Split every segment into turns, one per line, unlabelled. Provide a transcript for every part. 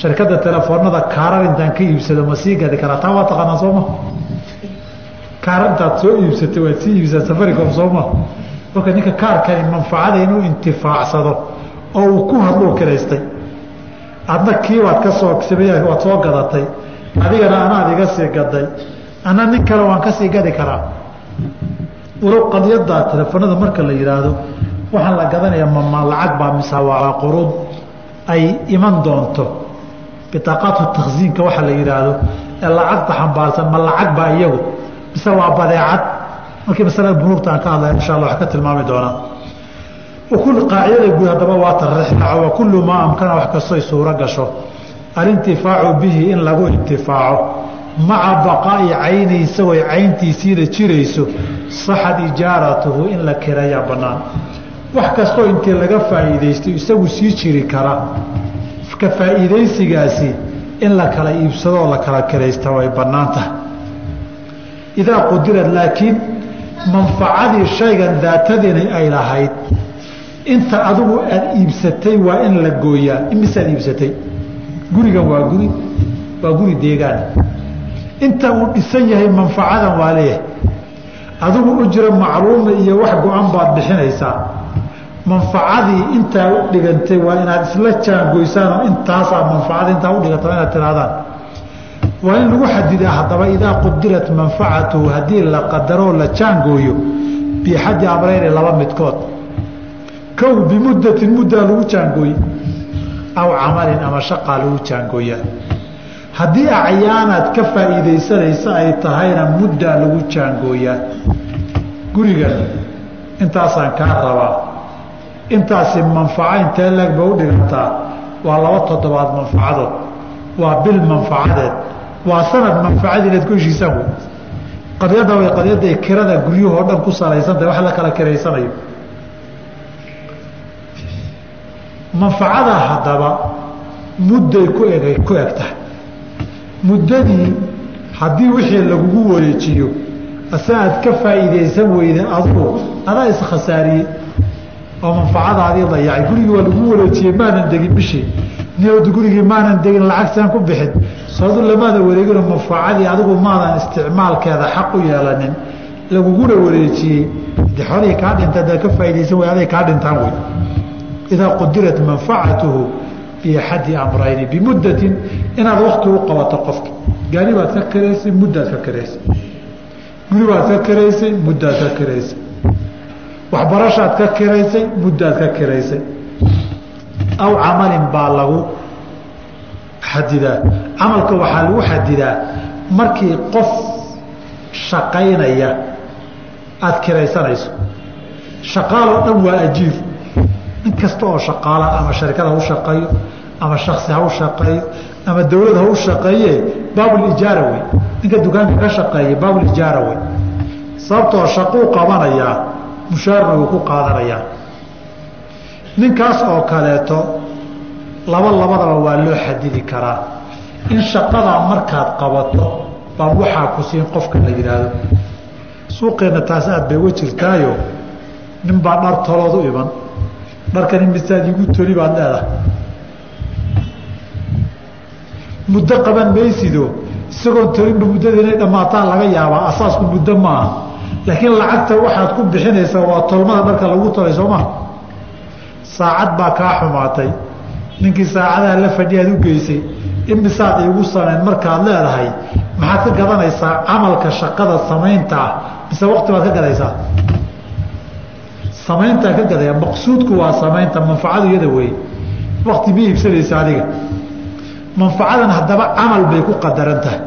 sharkada telefoonada kaarar intaan ka iibsado ma sii gadi karaa? Taa waa taqaanaa sooma kaarar intaad soo iibsatay waad sii iibsata safaricom sooma marka ninka kaarkani manfacada inuu intifaacsado oo uu ku hadluu kiraystay adna kii waad ka soo samey waad soo gadatay adigana anaad iga sii gaday ana nin kale waan ka sii gadi karaa? Walow qadiyada telefoonada marka la yihaahdo waxaan la gadanaya mama lacag baa mise waa quruud? Ay iman doonto biaaqaatu taksiinka waxa la yihaahdo ee lacagta xambaarsan ma lacag baa iyagu mise waa badeecad markii masalada bunuugta aan ka hadlaya insha alla wax ka tilmaami doonaa qaacidada guud haddaba waa tarixraaco wa kullu maa amkana wax kastoy suuro gasho alintifaacu bihi in lagu intifaaco maca baqaa'i cayni isagooy cayntiisiina jirayso saxad ijaaratuhu in la kirayaa bannaan wax kastoo intii laga faa'iidaysto isagu sii jiri kara ka faa'iidaysigaasi in la kala iibsado oo la kala kiraysta way bannaan tahay idaa qudirad laakiin manfacadii shaygan daatadiini ay lahayd inta adigu aad iibsatay waa in la gooyaa. Imisaad iibsatay? Gurigan waa guri waa guri deegaan. Inta uu dhisan yahay manfacadan waa leeyahay. Adigu ujra macluuma iyo wax go-an baad bixinaysaa manfacadii intaa u dhigantay waa inaad isla jaangoysaanoo intaasaa manfacada intaa udhiganta inaad tirahdaan waa in lagu xadidaa haddaba idaa qudirat manfacatuhu haddii la qadaroo la jaangooyo bixaddi amrayni laba midkood. Kow bimuddatin muddaa lagu jaangooye aw camalin ama shaqaa lagu jaangooyaa. Haddii acyaanaad ka faa'iidaysanaysa ay tahayna muddaa lagu jaangooyaa. Gurigan intaasaan kaa rabaa intaasi manfaco intee leeg ba u dhigantaa. Waa laba toddobaad manfacadood waa bil manfacadeed waa sanad manfacadii inaad ku heshiisaan wey. Qadyada way qadyaday kirada guryahoo dhan ku salaysantahay wax la kala kiraysanayo. Manfacada haddaba mudday ku egay ku eg tahay. Muddadii haddii wixii lagugu wareejiyo ase aad ka faa'iidaysan weyda adugu adaa iskhasaariyey oo manfacadaadii dayacay gurigii waa lagu wareejiyey maanan degin bishii. Niyowda gurigii maanan degin lacagtaan ku bixin. Soodu lamaada wareegino manfacadii adigu maadan isticmaalkeeda xaq u yeelanin. Laguguna wareejiyey. De xoolihii kaa dhinta adaad ka faaidaysan way aday kaa dhintaan wey idaa qudirat manfacatuhu biaxadi amrayni bimuddatin inaad wakti u qabato qofki gaari baad ka karaysay muddaad ka karaysay guri baad ka karaysay muddaad ka karaysay waxbarashaad ka kiraysay muddaad ka kiraysay. Aw camalin baa lagu xadidaa camalka waxaa lagu xadidaa markii qof shaqaynaya aada kiraysanayso shaqaaloo dhan waa ajiir in kasta oo shaqaala ama sharikada hau shaqeeyo ama shaksi hau shaqeeyo ama dawlad hau shaqeeye baabulijaara wey ninka dukaanka ka shaqeeya baabulijaara wey sababtoo shaquu qabanayaa mushaarna wuu ku qaadanayaa. Ninkaas oo kaleeto laba labadaba waa loo xadidi karaa. In shaqadaa markaad qabato baa waxaa ku siin qofka la yidhaahdo. Suuqeenna taas aad bay uga jirtaayo. Nin baa dhar tolood u iman. Dharkan imisaad igu toli baad leedahay. Muddo qaban maysido isagoon tolinba muddada inay dhammaataan laga yaabaa. Asaasku muddo maaha laakiin lacagta waxaad ku bixinaysaa waa tolmada dharka lagu tolay soo maa saacad baa kaa xumaatay. Ninkii saacadaha la fadhiyaad u geysay. Imisaad iigu samayn markaad leedahay maxaad ka gadanaysaa camalka shaqada samayntaa mise wakti baad ka gadaysaa? Samayntaa ka gadaya maqsuudku waa samaynta manfacadu iyada wey wakti ma iibsanaysa adiga. Manfacadan haddaba camal bay ku qadaran tahay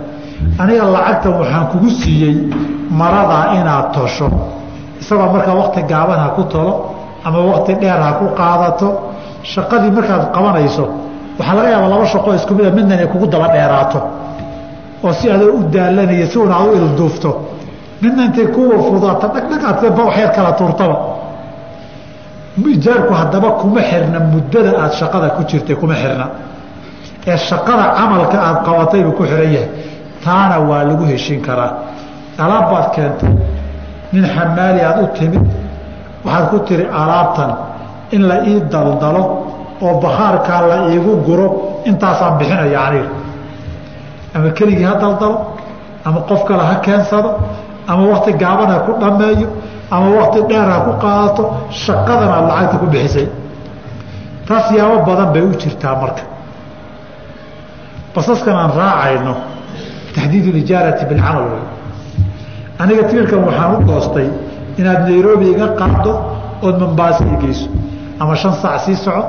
aniga lacagtan waxaan kugu siiyey maradaa inaad tosho. Isagoo markaa wakti gaaban ha ku tolo ama wakti dheer ha ku qaadato shaqadii markaad qabanayso waxaa laga yaabaa laba shaqoo isku mida midna inay kugu daba dheeraato. Oo si adoo u daalanaya si un aad u ilduufto. Midna intay kuwa fudaato dhagdhagaadba wax yar kala tuurtaba. Ijaarku haddaba kuma xirna muddada aad shaqada ku jirtay kuma xirna. Ee shaqada camalka aad qabatay buu ku xihan yahay taana waa lagu heshin karaa. Alaab baad keentay. Nin xamaali aad u timid waxaad ku tiri alaabtan in la ii daldalo oo bakhaarkaa la iigu guro intaasaan bixinaya aniga. Ama keligii ha daldalo ama qof kale ha keensado ama wakti gaaban ha ku dhammeeyo ama wakti dheer ha ku qaadato shaqadan aad lacagta ku bixisay. Taas yaabo badan bay u jirtaa marka. Basaskan aan raacayno taxdiid lijaarati bilcamal wey aniga tiirkan waxaan u doostay inaad nairobi iga qaado ood mambaasa i geyso ama shan sac sii soco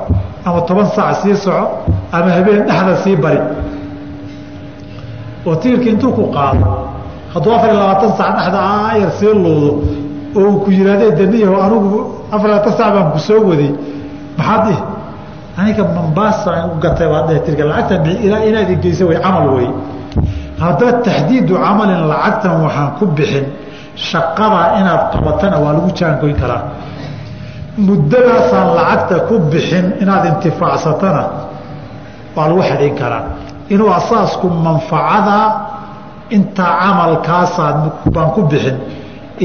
ama toban sac sii soco ama habeen dhexda sii bari oo tiirka intuu ku qaado hadduu afar iyo labaatan sac dhexda ayar sii luudo oo uu ku yihahde daniyaho anugu afar iyo labaatan sac baan ku soo waday maxaad dhihi aniga mambaasa u gatay baa dhe tirka lacagtan ilaa inaad igeysa way camal wey haddaba taxdiidu camalin lacagtan waxaan ku bixin. Shaqadaa inaad qabatana waa lagu jaangoyn karaa. Muddadaasaan lacagta ku bixin inaad intifaacsatana waa lagu xadhin karaa. Inuu asaasku manfacadaa intaa camalkaasaad baan ku bixin.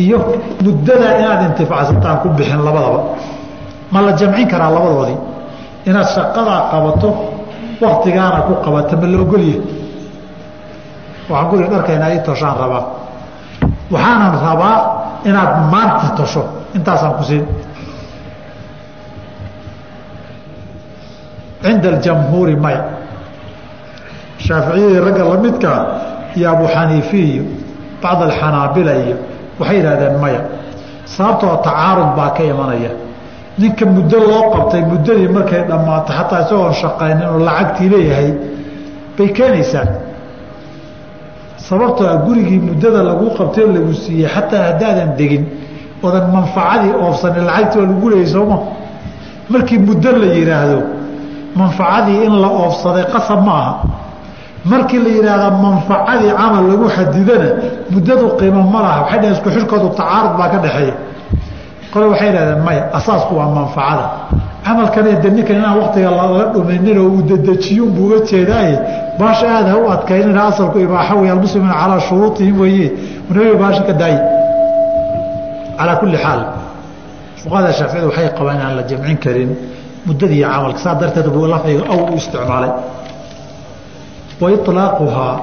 Iyo muddadaa inaad intifaacsataan ku bixin labadaba. Ma la jamcin karaa labadoodii inaad shaqadaa qabato waktigaana ku qabata ma la ogolyahy waxaan guriga dharkayna ii toshaan rabaa. Waxaanan rabaa inaad maanta tosho. Intaasaan ku siin. Cinda aljamhuuri maya shaaficiyadii ragga lamidkaa iyo abu xaniifi iyo bacd alxanaabila iyo waxay yidhahdeen maya sababtoo tacaarud baa ka imanaya. Ninka muddo loo qabtay muddadii markay dhammaato xataa isagoon shaqaynin oo lacagtii leeyahay bay keenaysaa sababtoo ah gurigii muddada lagu qabtay lagu siiyey xataa haddaadan degin oodan manfacadii oofsanin lacagtii waa lagu leeyay sooma markii muddo la yidhaahdo manfacadii in la oofsaday qasab ma aha. Markii la yidhaahda manfacadii camal lagu xadidana muddadu qiimo ma laha. Waxay dhaheen isku xirkoodu tacaarud baa ka dhexeeya qole waxay dhahdeen maya asaasku waa manfacada camalkane de ninkan inaan waktiga laga dhuminin oo uu dedejiyunbu uga jeedaaye baasha aada ha u adkaynina asalku ibaaxa wey almuslimuuna calaa shuruutihim weeye nabiga baasha ka daaye calaa kulli xaal fuqahada shaaficiyada waxay qabaan inaan la jamcin karin muddadii camalka saa darteed buu lafdiga aw u isticmaalay wa iطlaaquhaa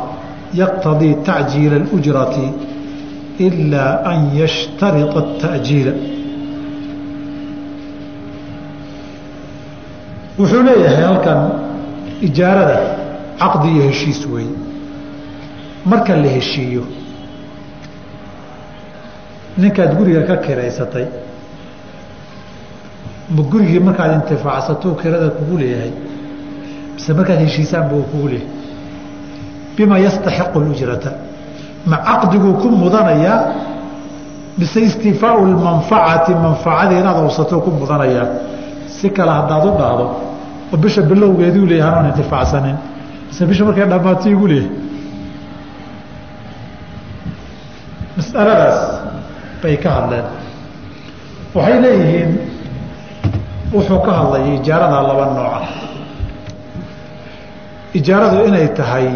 yaqtadii tacjiila اlujrati ilaa an yashtarita الta'jiila wuxuu leeyahay halkan ijaarada caqdi iyo heshiis weeye marka la heshiiyo ninkaad guriga ka kiraysatay ma gurigii markaad intifaacsato kirada kugu leeyahay? Mise markaad heshiisaan buu kugu leeyahay? Bima yastaxiqu اlujrata ma caqdiguu ku mudanayaa mise istifaau lmanfacati manfacadii inaad awsato ku mudanayaa si kale haddaad u dhahdo oo bisha bilowgeeduu leeyahay anoon intifaacsanin mise bisha markay dhammaato igu leeyahay. Mas'aladaas bay ka hadleen. Waxay leeyihiin wuxuu ka hadlaya ijaarada laba nooca ijaaradu inay tahay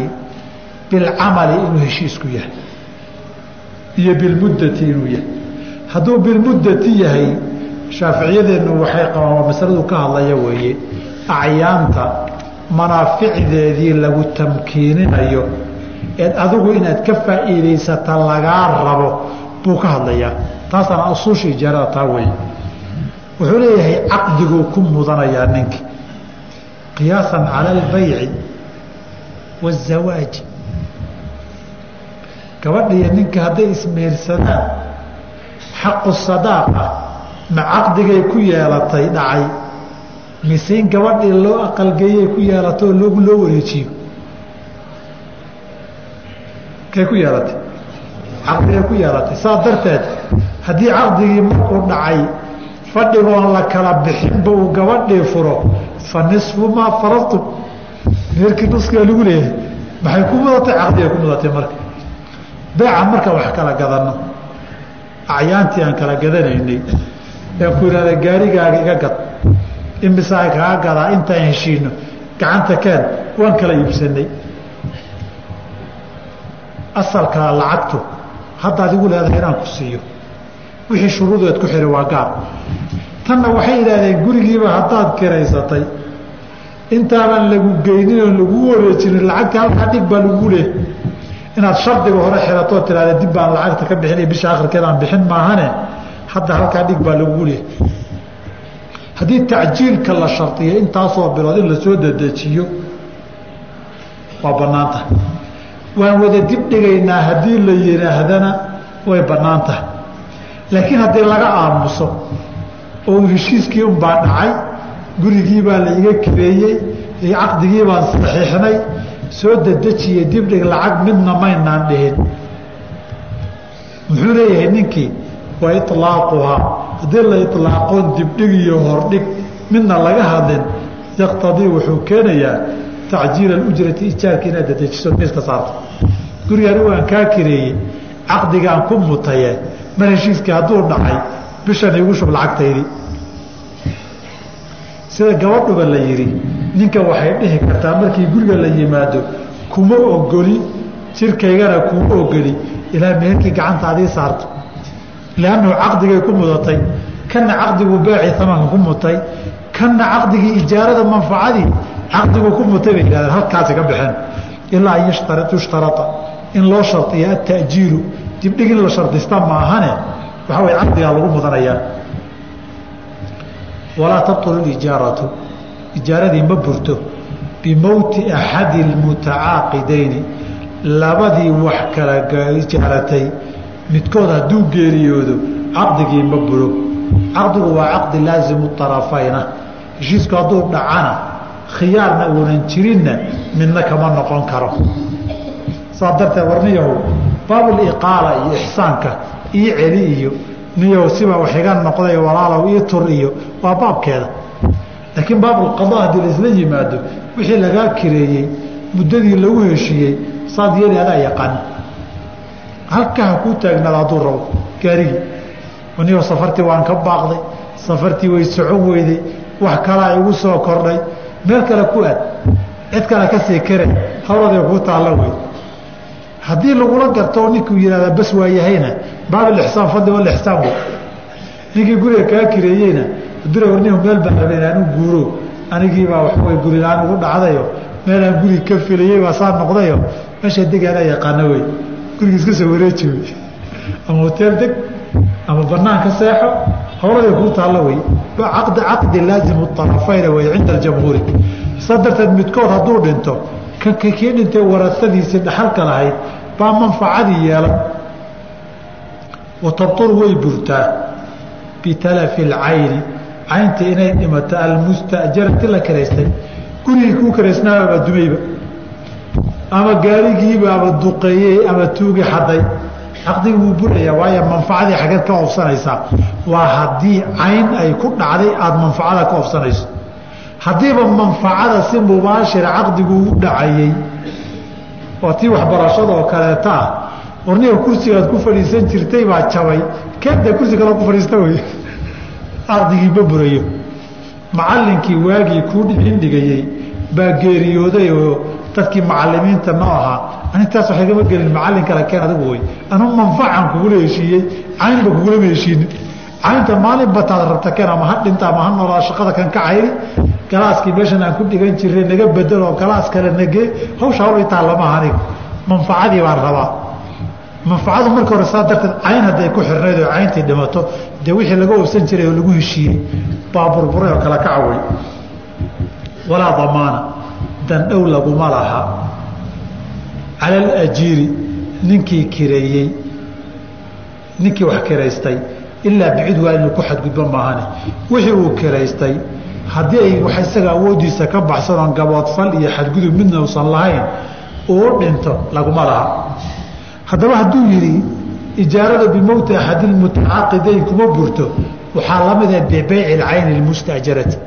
bilcamali inuu heshiisku yahay iyo bilmuddati inuu yahay. Hadduu bilmuddati yahay shaaficiyadeennu waxay qabaan waa masaladu ka hadlaya weeye acyaanta manaaficdeedii lagu tamkiininayo eed adigu inaad ka faa'iidaysata lagaa rabo buu ka hadlayaa. Taasaana usuusha ijaarada taa weeye wuxuu leeyahay caqdiguu ku mudanayaa ninki. Qiyaasan cala albayci waazawaaji gabadhiiyo ninka hadday ismeersadaan xaqu sadaaqa ma caqdigay ku yeelatay dhacay mise in gabadhii loo aqalgeeyay ku yeelato oo loogu loo wareejiyo? Kay ku yeelatay caqdigay ku yeelatay saas darteed haddii caqdigii markuu dhacay fadhigoon la kala bixinba uu gabadhii furo fa nisfu maa faradtum meerkii nuskaa lagu leeyahay maxay ku mudatay? Caqdigay ku mudatay marka. Beeca marka wax kala gadanno. Acyaantii aan kala gadanaynay aan ku ihahda gaarigaaga iga gad imisaa kaa gadaa intaan heshiino gacanta keen waan kala iibsanay asalkaa lacagtu haddaad igu leedahay inaan ku siiyo. Wixii shuruudeed ku xihay waa gaar. Tanna waxay yidhahdeen gurigiiba haddaad kiraysatay intaaban lagu geynin oo lagu wareejinin lacagta halkaa dhig baa lagu leeh inaad shardiga hore xiratoo tiraada dib baan lacagta ka bixin bisha akhirkeedaan bixin maahane hadda halkaa dhig baa lagu leeh haddii tacjiilka la shardiyo intaasoo bilood in la soo dedejiyo waa bannaan tahay waan wada dib dhigaynaa haddii la yidhaahdana way bannaan tahay laakiin haddii laga aamuso oo heshiiskii unbaa dhacay gurigii baa la iga kireeyey caqdigii baan saxiixnay soo dedejiye dibdhig lacag midna maynaan dhihin. Muxuu leeyahay ninkii? Waa ilaaquhaa haddii la ilaaqoon dibdhig iyo hordhig midna laga hadlin yaqtadii wuxuu keenayaa tacjiila ujrati ijaarka inaad dedejiso miiska saarto guriga anigu aan kaa kireeyey caqdigaan ku mutaye mar heshiiskii hadduu dhacay bishan igu shub lacagtaydii sida gabadhuba la yidhi ninka waxay dhihi kartaa markii guriga la yimaado kuma ogoli jirkaygana kuma ogoli ilaa meherkii gacantaadii saarto liannahu caqdigay ku mudatay kana caqdigu beecii tamanka ku mutay kana caqdigii ijaarada manfacadii caqdigu ku mutay bay yidhahdeen halkaasi ka baxeen ilaa an yushtarata in loo shardiya atajiilu dibdhig la shardista maahane waxaa way caqdigaa lagu mudanayaa walaa tabطulu ijaaratu ijaaradii ma burto bimowti axadi اlmutacaaqidayni labadii wax kala ijaaratay midkood hadduu geeriyoodo caqdigii ma buro. Caqdigu waa caqdi laazimu طarafayna heshiisku hadduu dhacana khiyaarna uunan jirinna midna kama noqon karo. Saa darteed warniyahu baabuliqaala iyo ixsaanka io celi iyo niyow siba wax iga noqday walaalow ii tur iyo waa baabkeeda. Laakiin baabulqada haddii laisla yimaado wixii lagaa kireeyey muddadii lagu heshiiyey saad yeli adaa yaqaan halka ha kuu taagnaada hadduu rabo gaarigii niyow safartii waan ka baaqday safartii way socon weyday wax kalaa igu soo kordhay. Meel kale ku aad cid kale ka sii kare hawladay kuu taalla wey haddii lagula garto ninkuu yihahdaa bas waayahayna baabilixsaan fadli walixsaan wey ninkii guriga kaa kireeyeyna dura warnihu meel baan rabay inaanu guuro anigiibaa waxaway gurilaan ugu dhacdayo meelaan guri ka filayey baa saa noqdayo meesha degaanaa yaqaana wey guriga iska soo wareeji wey ama hoteel deg ama banaan ka seexo hawladay kuu taalla wey caqdi laazimu arafayna wey cinda aljamhuuri saa darteed midkood hadduu dhinto kanka kii dhintay warasadiisii dhaxalka lahayd baa manfacadii yeelan. Wa way burtaa. Bitalafi alcayni caynta inay dhimato almustajarati la karaystay. Gurigii kuu karaysnaaba dumayba ama gaarigiibaaba duqeeyey ama tuugi xaday. Caqdigi wuu buraya waayo manfacadii xageed ka oofsanaysaa. Waa haddii cayn ay ku dhacday aada manfacada ka oofsanayso. Haddiiba manfacada si mubaashira caqdigu u dhacayey oo tii waxbarashada oo kaleeta. Ah warniga kursigaad ku fadhiisan jirtay baa jabay. Keda kursi kaloo ku fadhiista wey. Caqdigii ma burayo. Macallinkii waagii kuu dhixindhigayey baa geeriyooday oo dadkii macalimiinta noo ahaa anintaas waxay gama gelin macallin kale keen adigu wey anuu manfacan kugula heshiiyey caynba kugulama heshiinin caynta maalin bataad rabta keen ama ha dhinta ama ha noolaa shaqada kan ka cayri galaaskii meeshan aan ku dhigan jiray naga bedel oo galaas kale nagee hawsha hawl itaa lamaha aniga manfacadii baan rabaa. Manfacadu marka hore saa darteed cayn hadday ku xirnayd oo cayntii dhimato dee wixii laga oofsan jiray oo lagu heshiiyey baa burburay oo kala kacaway walaa damaana dandhow laguma laha. Cala ninkii kireeyey ninkii wax kiraystay ilaa bicid waa inuu ku xadgudbo maahane wixii uu kiraystay haddii ay wax isaga awooddiisa ka baxsan gaboodfal iyo xadgudub midna usan lahayn uu dhinto laguma laha. Haddaba hadduu yidhi ijaarada bimowti axadilmutacaaqidayn kuma burto waxaa la mid ah bibeyci lcayni lmustajarati.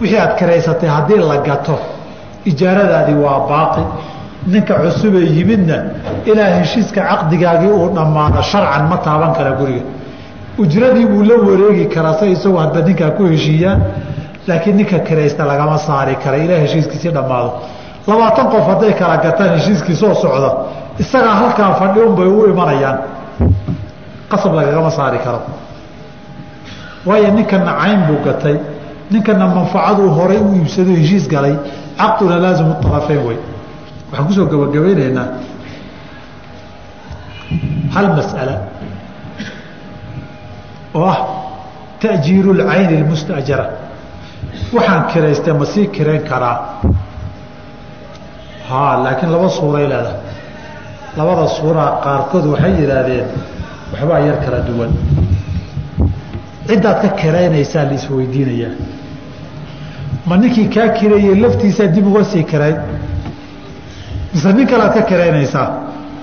Wixii aad kiraysatay haddii la gato ijaaradaadii waa baaqi. Ninka cusubee yimidna ilaa heshiiska caqdigaagii uu dhammaado sharcan ma taaban kara guriga. Ujradii wuu la wareegi karaa say isagu hadba ninkaa ku heshiiyaan laakiin ninka kiraysta lagama saari kara ilaa heshiiskiisii dhammaado. Labaatan qof hadday kala gataan heshiiskii soo socda isagaa halkaa fadhi unbay u imanayaan. Qasab lagagama saari karo. Waayo ninkana cayn buu gatay. Ninkana manfacaduu horay u iibsado heshiis galay caqduna laazimu طarafeyn wey waxaan kusoo gabagabaynaynaa hal mas'ala oo ah ta'jiiru اlcayni اlmustajara waxaan kiraystay ma sii kirayn karaa ha laakiin laba suuray leedahay labada suuraa qaarkood waxay yidhaahdeen waxbaa yar kala duwan ciddaad ka kiraynaysaa la isweydiinayaa ma ninkii kaa kireeyey laftiisaa dib uga sii kirayn mise nin kalead ka kiraynaysaa?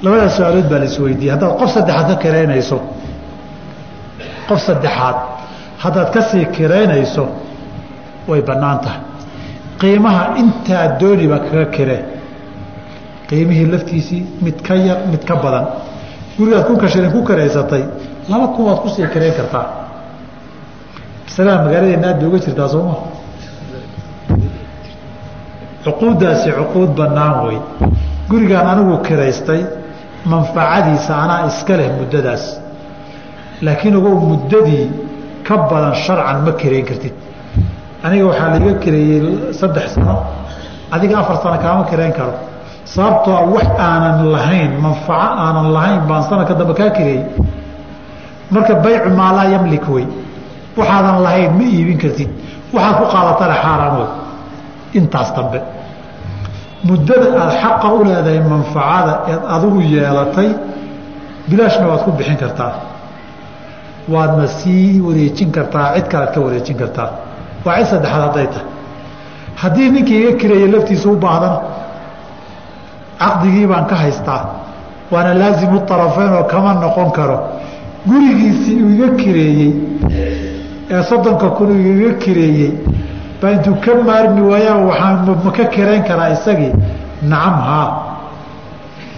Labadaas su'aalood baa la isweydiiyey haddaad qof saddexaad ka kiraynayso qof saddexaad haddaad ka sii kiraynayso way bannaan tahay. Qiimaha intaa dooniba kaga kiree qiimihii laftiisii mid ka yar mid ka badan. Gurigaad kunka shilin ku kiraysatay laba kun waad ku sii kirayn kartaa. Masalada magaaladeena aad bay uga jirtaa sooma cuquuddaasi cuquud bannaan wey gurigaan anigu kiraystay manfacadiisa anaa iska leh muddadaas. Laakiin ogow muddadii ka badan sharcan ma kirayn kartid. Aniga waxaa laiga kireeyey saddex sano adiga afar sano kaama kirayn karo. Sababtoo wax aanan lahayn manfaco aanan lahayn baan sanadka dambe kaa kireeyey marka baycu maa laa yamlik wey waxaadan lahayn ma iibin kartid. Waxaad ku qaadatana xaaraan wey intaas dambe muddada aada xaqa u leedahay manfacada eed adigu yeelatay bilaashna waad ku bixin kartaa. Waadna sii wareejin kartaa cid kalead ka wareejin kartaa. Waa cid saddexaad hadday tahay. Haddii ninkii iga kireeyey laftiisa u baahdana caqdigii baan ka haystaa. Waana laazimu طarafeyn oo kama noqon karo. Gurigiisii uu iga kireeyey ee soddonka kun uu iga kireeyey baa intuu ka maarmi waayaa waxaan ma ka kirayn karaa isagii. Nacam haa.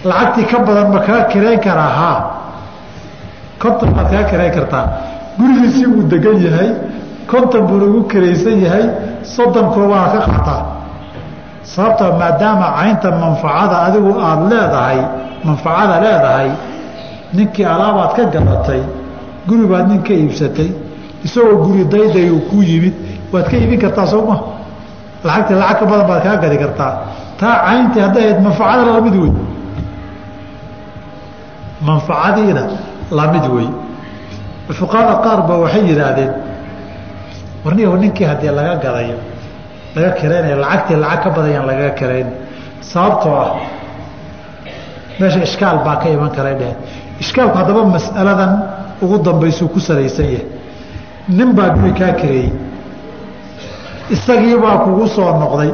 Lacagtii ka badan ma kaga kirayn karaa haa. Konton baad kaga kirayn kartaa. Gurigiisii uu degan yahay. Konton buuna ugu kiraysan yahay. Soddon koobaha ka qaataa sababtoo maadaama caynta manfacada adigu aada leedahay manfacada leedahay ninkii alaabaad ka gadatay guri baad nin ka iibsatay isagoo guri dayday uu ku yimid waad ka iibin kartaa sooma lacagtii lacag ka badan baad kaa gadi kartaa. Taa cayntii hadday ahayd manfacada la mid wey manfacadiina la mid wey fuqaada qaar ba waxay yidhaahdeen warniyahu ninkii haddii laga gadayo laga kiraynayo lacagtii lacag ka badayaan lagaga kirayn sababtoo ah meesha ishkaal baa ka iman karay dheheen ishkaalku haddaba mas'aladan ugu dambaysuu ku salaysan yahay. Nin baa guri kaa kireeyey isagiibaa kugu soo noqday.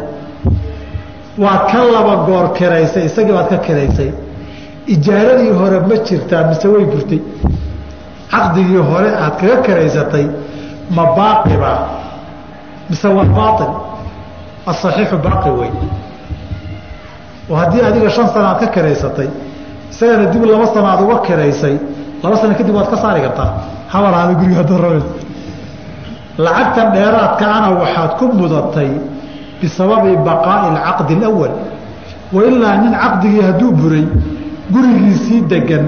Waad ka laba goor kiraysay isagii baad ka kiraysay. Ijaaradii hore ma jirtaa mise way burtay. Caqdigii hore aad kaga kiraysatay ma baaqibaa mise waa baail asaxiixu baaqi wey oo haddii adiga shan sana aad ka kiraysatay isagana dib laba sana aad uga kiraysay laba sana kadib waad ka saari kartaa. Habalaada guriga hadda rabe lacagtan dheeraadkaana waxaad ku mudatay bisababi baqaa'i alcaqdi alawal wailaa nin caqdigii hadduu buray gurigiisii degan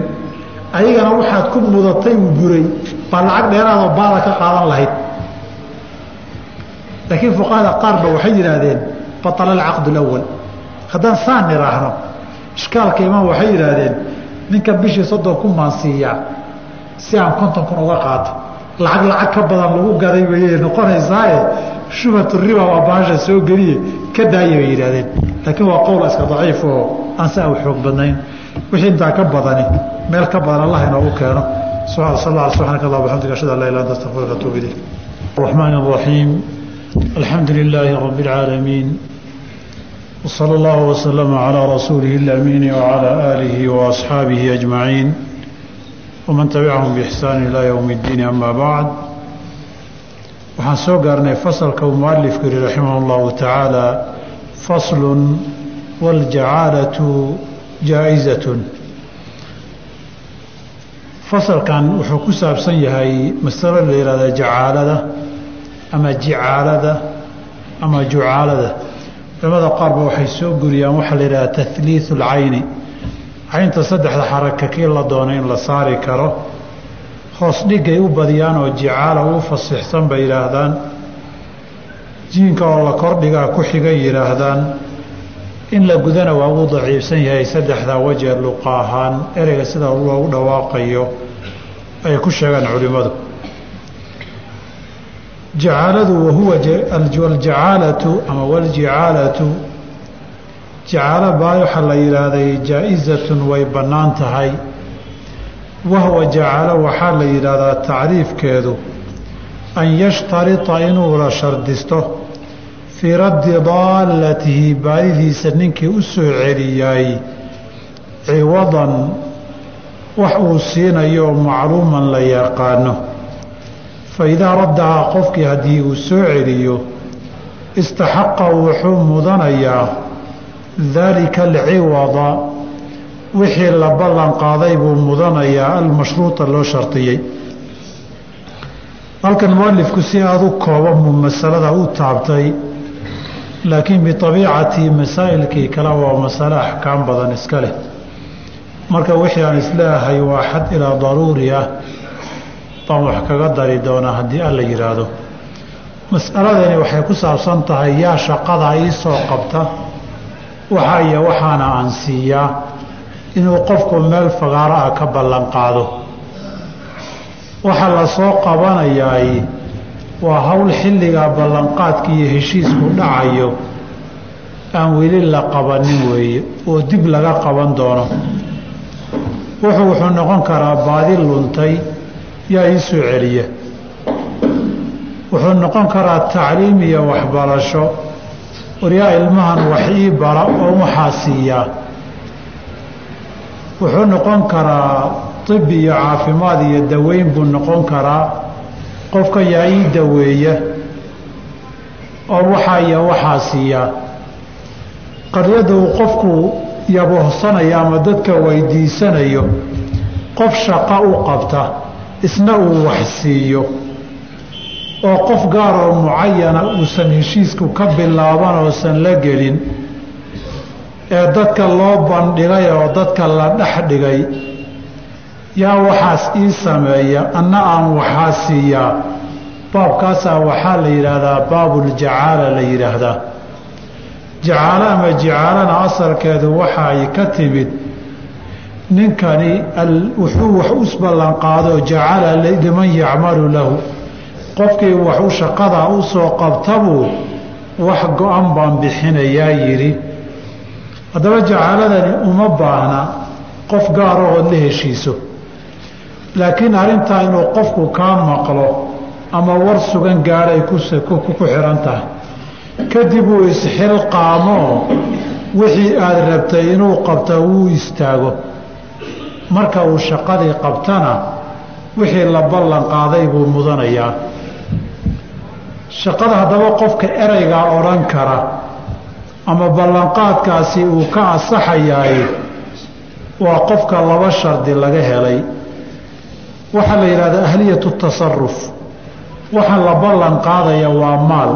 ayagana waxaad ku mudatay uu buray baa lacag dheeraadoo baada ka qaadan lahayd. Laakiin fuqahada qaarba waxay yidhaahdeen baala alcaqdu alawal haddaan saan niraahno ishkaalka imaan waxay yidhaahdeen ninka bishii soddon ku maansiiyaa si aan konton kun uga qaato lacag lacag ka badan lagu gaday bayay noqonaysaaye shubhatu riba waa baasha soo geliye ka daaya bay yidhahdeen laakiin waa qowl iska daciif oo aan saa u xoog badnayn wixii intaa ka badani meel ka badan allah inoogu keeno subxaanaka allah bxamdika ashhadu an laa ilah anta astaqfiruka atuub ilayk الرحمن الرحيم الحمد لله رب العالمين وصلى الله وسلم على رسوله الأمين وعلى آله وأصحابه أجمعين waman tabicahum biixsaani ilaa yowmi iddiini amaa bacd waxaan soo gaarnay fasalka uu mualifku yihi raximah allahu tacaala faslun waljacaalatu jaa-izatun fasalkan wuxuu ku saabsan yahay masalo la yihahda jacaalada ama jicaalada ama jucaalada culamada qaarba waxay soo guriyaan waxaa la yidhahda tahliiu اlcayni caynta saddexda xaraka kii la doonay in la saari karo hoos dhigay u badiyaan oo jicaala u fasixsan bay yidhaahdaan. Jiinka oo la kordhigaa ku xiga yidhaahdaan in la gudana waa uu daciifsan yahay saddexdaa wajee luqa ahaan ereyga sida loogu dhawaaqayo ay ku sheegaan culimmadu. Jacaaladu wahuwa aljacaalatu ama waljicaalatu jacaalo baa waxaa la yidhaahday jaa-izatun way bannaan tahay. Wahwa jacaalo waxaa la yidhaahdaa tacriifkeedu. An yashtarita inuu la shardisto fii raddi daallatihi baadidiisa ninkii u soo celiyay ciwadan wax uu siinayo macluuman la yaqaano. Fa idaa raddahaa qofkii haddii uu soo celiyo istaxaqa wuxuu mudanayaa daalika alciwada wixii la ballan qaaday buu mudanayaa almashruuta loo shardiyey halkan mualifku si aada u kooban buu masalada u taabtay laakiin biabiicatii masaa'ilkii kale waa masale axkaam badan iska leh. Marka wixii aan isleeahay waa xad ilaa daruuri ah baan wax kaga dari doonaa haddii alla yidhaahdo mas'aladani waxay ku saabsan tahay yaa shaqada ii soo qabta waxa iyo waxaana aan siiyaa inuu qofku meel fagaaro ah ka ballan qaado. Waxaa la soo qabanayaay waa howl xilligaa ballanqaadka iyo heshiisku dhacayo aan weli la qabanin weeye oo dib laga qaban doono. Wuxuu wuxuu noqon karaa baadi luntay yaa ii soo celiya. Wuxuu noqon karaa tacliim iyo waxbarasho waryaa ilmahan wax ii bara oo waxaa siiyaa wuxuu noqon karaa tibi iyo caafimaad iyo daweyn buu noqon karaa. Qofka yaa ii daweeya oo waxaa iyo waxaa siiyaa qaryada uu qofku yabohsanayo ama dadka weydiisanayo qof shaqo u qabta isna uu wax siiyo oo qof gaaroo mucayana uusan heshiisku ka bilaaban oosan la gelin ee dadka loo bandhigay oo dadka la dhex dhigay yaa waxaas ii sameeya anna aan waxaa siiyaa. Baabkaasaa waxaa la yidhaahdaa baabuljacaala la yidhaahdaa. Jacaalo ama jicaalana asalkeedu waxa ay ka timid ninkani wuxuu wax u ballanqaado jacala liman yacmalu lahu qofkii waxu shaqadaa u soo qabtabuu wax go-an baan bixinayaa yidhi. Haddaba jacaaladani uma baahna qof gaarahood la heshiiso. Laakiin arrintaa inuu qofku kaa maqlo ama war sugan gaadhay ku xihan tahay. Kadib uu isxilqaamoo wixii aada rabtay inuu qabta wuu istaago. Marka uu shaqadii qabtana wixii la ballan qaaday buu mudanayaa shaqada haddaba qofka ereygaa odhan kara ama ballanqaadkaasi uu ka asaxayaay waa qofka laba shardi laga helay. Waxaa la yidhahdaa ahliyatu tasaruf waxa la ballan qaadaya waa maal.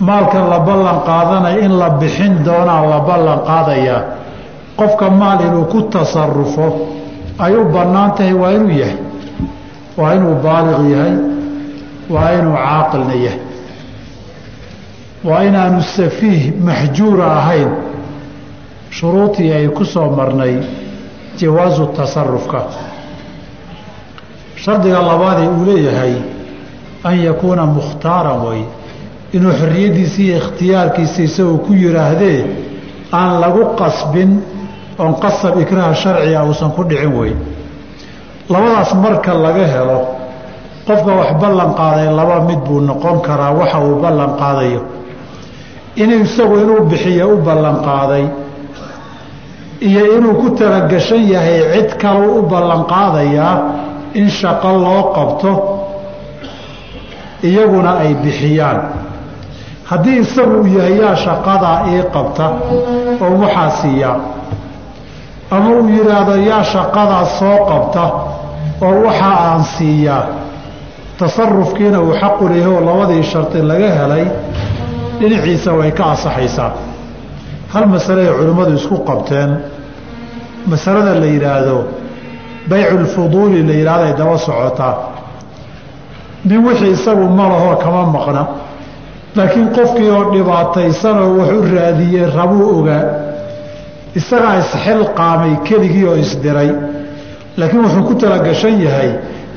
Maalka la ballan qaadanaya in la bixin doonaa la ballan qaadayaa qofka maal inuu ku tasarufo ay u bannaan tahay waa inuu yahay waa inuu baaliq yahay waa inuu caaqilna yahay. Waa inaanu safiih maxjuura ahayn. Shuruudii ay ku soo marnay jawaasu tasarufka shardiga labaadee uu leeyahay an yakuuna mukhtaaran way inuu xorriyaddiisa iyo ikhtiyaarkiisa isagoo ku yidhaahdee aan lagu qasbin oon qasab ikraha sharciga uusan ku dhicin wey labadaas marka laga helo qofka wax ballan qaaday laba mid buu noqon karaa waxa uu ballan qaadayo. Inuu isagu inuu bixiyo u ballan qaaday iyo inuu ku talagashan yahay cid kaleu u ballan qaadayaa in shaqo loo qabto iyaguna ay bixiyaan. Haddii isagu uu yahay yaa shaqadaa ii qabta oo waxaa siiyaa ama uu yidhaahdo yaa shaqadaa soo qabta oo waxa aan siiyaa tasarufkiina uu xaqu leeyahay oo labadii shardi laga helay dhinaciisa way ka asaxaysaa hal masale ay culimmadu isku qabteen masalada la yidhaahdo bayculfuduuli la yidhahdo ay daba socotaa. Nin wixii isagu ma lahoo kama maqna laakiin qofkii oo dhibaataysanoo wax u raadiyey rabuu ogaa isagaa isxilqaamay keligii oo isdiray laakiin wuxuu ku talagashan yahay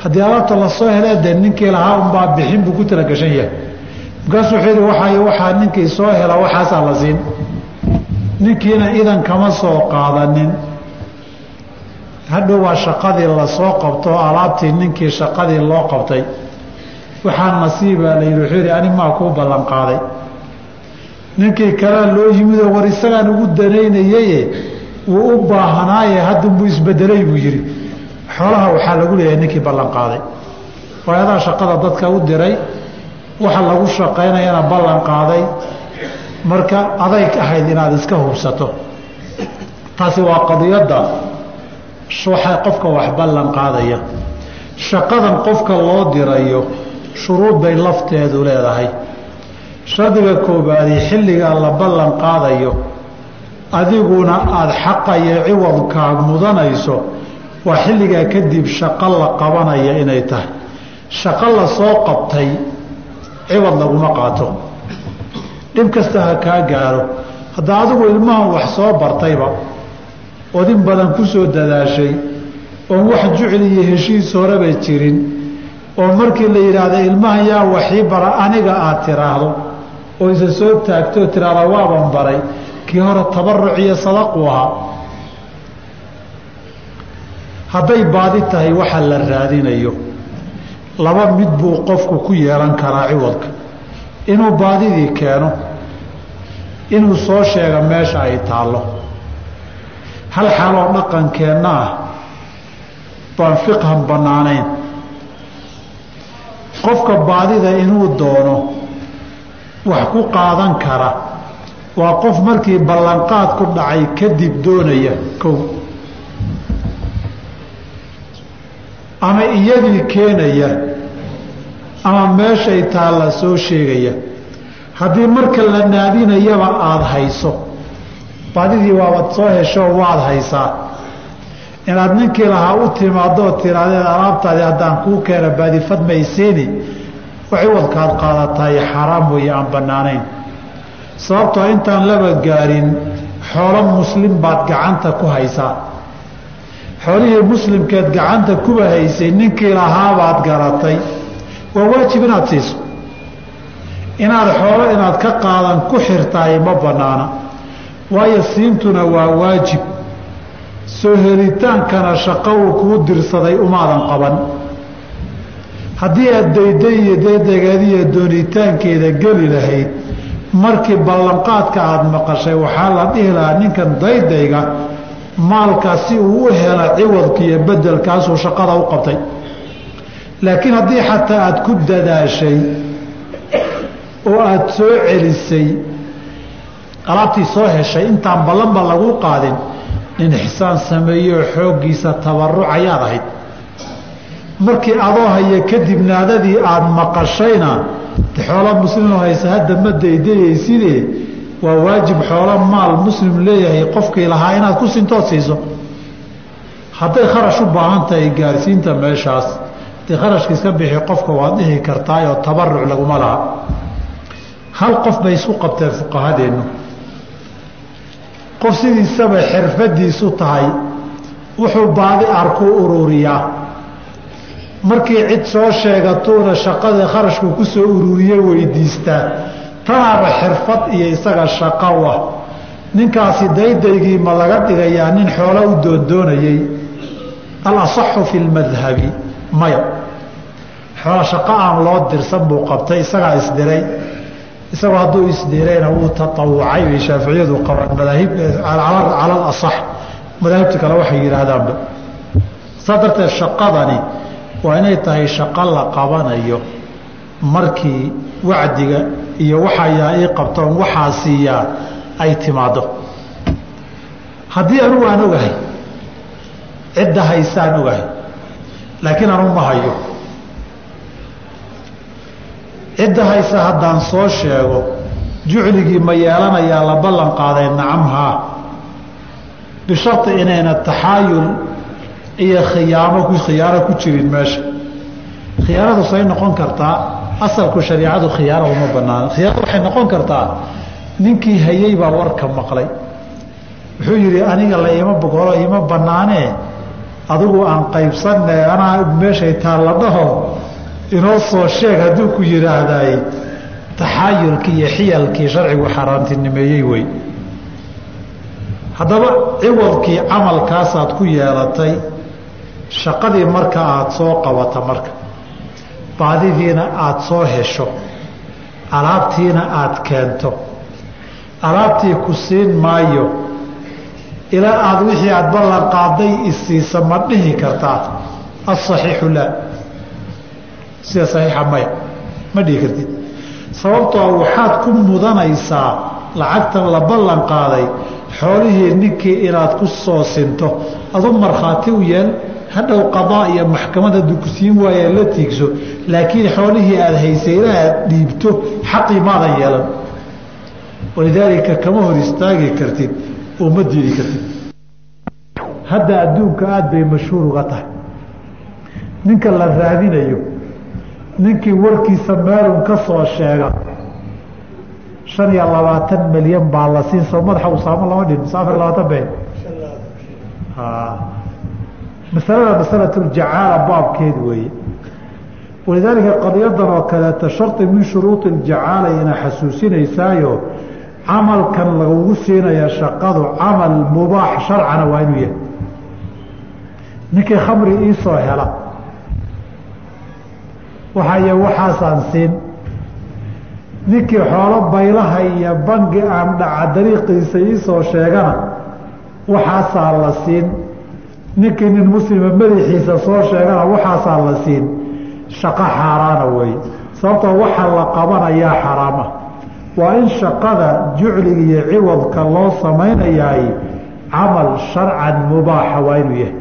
haddii alaabta la soo hele dee ninkii lahaa unbaa bixin buu ku talagashan yahay. Markaasuu wuxuu waxay waxaa ninkii soo hela waxaasaa la siin. Ninkiina idan kama soo qaadanin. Hadhow waa shaqadii la soo qabto oo alaabtii ninkii shaqadii loo qabtay. Waxaa nasiibaa la yidhi wuxuu yidhi ani maa kuu ballan qaaday. Ninkii kalea loo yimidoo war isagaan ugu danaynayaye wuu u baahanaaye haddunbuu isbedelay buu yidhi xoolaha waxaa lagu leeyahay ninkii ballan qaaday waayadaa shaqada dadka u diray waxa lagu shaqaynayana ballan qaaday marka adayg ahayd inaad iska hubsato. Taasi waa qadiyadda. Waxay qofka wax ballan qaadaya shaqadan qofka loo dirayo shuruud bay lafteedu leedahay. Shardiga koobaadi xilligaa la ballan qaadayo adiguna aada xaqa iyo ciwadkaa mudanayso waa xilligaa kadib shaqo la qabanaya inay tahay. Shaqo la soo qabtay ciwad laguma qaato. Dhib kasta ha kaa gaaro. Hadda adigu ilmahan wax soo bartayba ood in badan ku soo dadaashay oon wax jucli iyo heshiis horeba jirin oo markii la yidhaahda ilmahan yaa waxii bara aniga aad tiraahdo oo isa soo taagtoo tiraahda waaban baray. Kii hore tabaruc iyo sadaqu ahaa hadday baadi tahay waxa la raadinayo. Laba mid buu qofku ku yeelan karaa ciwadka inuu baadidii keeno inuu soo sheega meesha ay taallo. Hal xaaloo dhaqankeenna ah baan fiqhan bannaanayn. Qofka baadida inuu doono wax ku qaadan kara waa qof markii ballanqaad ku dhacay kadib doonaya kow ama iyadii keenaya ama meeshay taalla soo sheegaya. Haddii marka la naadinayaba aada hayso baadidii waabad soo hesho waad haysaa. Inaad ninkii lahaa u timaadoo tiraahdeed alaabtaadi haddaan kuu keena baadifad maysiini ciwadkaad qaadataay xaaraam weeye aan bannaanayn. Sababtoo intaan laba gaarin xoolo muslim baad gacanta ku haysaa xoolihii muslimkeed gacanta kuba haysay ninkii lahaabaad garatay. Waa waajib inaad siiso. Inaad xoolo inaad ka qaadan ku xirtaay ma bannaana. Waayo siintuna waa waajib. Soo helitaankana shaqo uu kuu dirsaday umaadan qaban. Haddii aad dayday iyo deedegeediiyo doonitaankeeda geli lahayd markii ballanqaadka aada maqashay waxaa la dhihi lahaa ninkan daydayga maalka si uu u hela ciwadka iyo bedelkaasuu shaqada u qabtay. Laakiin haddii xataa aada ku dadaashay oo aada soo celisay alaabtii soo heshay intaan ballanba lagu qaadin nin ixsaan sameeyeoo xooggiisa tabaruc ayaad ahayd. Markii adoo haya kadib naadadii aada maqashayna xoolo muslimoo haysa hadda ma daydayayside waa waajib xoolo maal muslim leeyahay qofkii lahaa inaad ku sintood siiso. Hadday kharash u baahan tahay gaarsiinta meeshaas dee kharashka iska bixi qofka waad dhihi kartaayoo tabaruc laguma laha. Hal qof bay isku qabteen fuqahadeennu? Qof sidiisaba xirfadiisu tahay wuxuu baadi arku ururiyaa markii cid soo sheegatuuna shaqada kharashku ku soo ururiye weydiistaa tanaaba xirfad iyo isaga shaqo ah ninkaasi daydaygii ma laga dhigayaa nin xoolo u doondoonayey alasaxu fi lmadhabi maya. Xoolo shaqo aan loo dirsan buu qabtay isagaa isdiray isagoo hadduu isdirayna wuu taawucay bay shaaficiyadu qabaan. Madaahib cala alasax madaahibta kale waxay yidhaahdaanba. Saa darteed shaqadani waa inay tahay shaqo la qabanayo markii wacdiga iyo waxayaa ii qabtoon waxaa siiyaa ay timaado. Haddii anugu aan ogahay cidda haysaan ogahay laakiin anu hayo. Cidda haysa haddaan soo sheego jucligii ma yeelanayaa la ballan qaaday nacamhaa bisharti inayna taxaayul iyo khiyaamo khiyaano ku jirin meesha. Khiyaanadu say noqon kartaa asalku shariicadu khiyaara uma banaano khiyaara waxay noqon kartaa ninkii hayey baa warka maqlay. Wuxuu yidhi aniga la ima bogolo ima banaanee adigu aan qaybsanne anaa meeshay taalla dhaho inoo soo sheeg hadduu ku yidhaahdaay taxaayulkii iyo xiyalkii sharcigu xaaraantinimeeyey wey. Haddaba ciwadkii camalkaasaad ku yeelatay shaqadii marka aada soo qabata marka baadidiina aada soo hesho alaabtiina aada keento alaabtii ku siin maayo ilaa aada wixii aada ballan qaaday isiisa ma dhihi kartaa? Asaxiixu laa. Sida saxiixa maya ma dhihi kartid. Sababtoo waxaad ku mudanaysaa lacagtan la ballan qaaday xoolihii ninkii inaad ku soo sinto. Adu markhaati u yeel hadhow qadaa iyo maxkamad hadduu ku siin la tiigso laakiin xoolihii aada haysay inaad dhiibto xaqii maadan yeelan. Walidaalika kama hor istaagi kartid oo ma diidi kartid. Hadda adduunka aada bay mashhuur uga tahay. Ninka la raadinayo ninkii warkiisa meelun ka soo sheega shan iyo labaatan milyan baa la siin soo madaxa usaamo lama dhin afar labaatan been masalada masalatuljacaala baabkeed weeye. Walidaalika qadiyadan oo kaleeta shardi min shuruudi aljacaala ina xasuusinaysaayo camalkan lagugu siinaya shaqadu camal mubaax sharcana waa inuu yahay. Ninkii khamri iisoo hela. Waxay waxaasaan siin. Ninkii xoolo baylaha iyo bangi aan dhaca dariiqiisa iisoo sheegana waxaasaa la siin ninkii nin muslima madaxiisa soo sheegana waxaasaa la siin. Shaqo xaaraana weeye sababtoo waxa la qabanayaa xaraama. Waa in shaqada jucliga iyo ciwadka loo samaynayaay camal sharcan mubaaxa waa inuu yahay.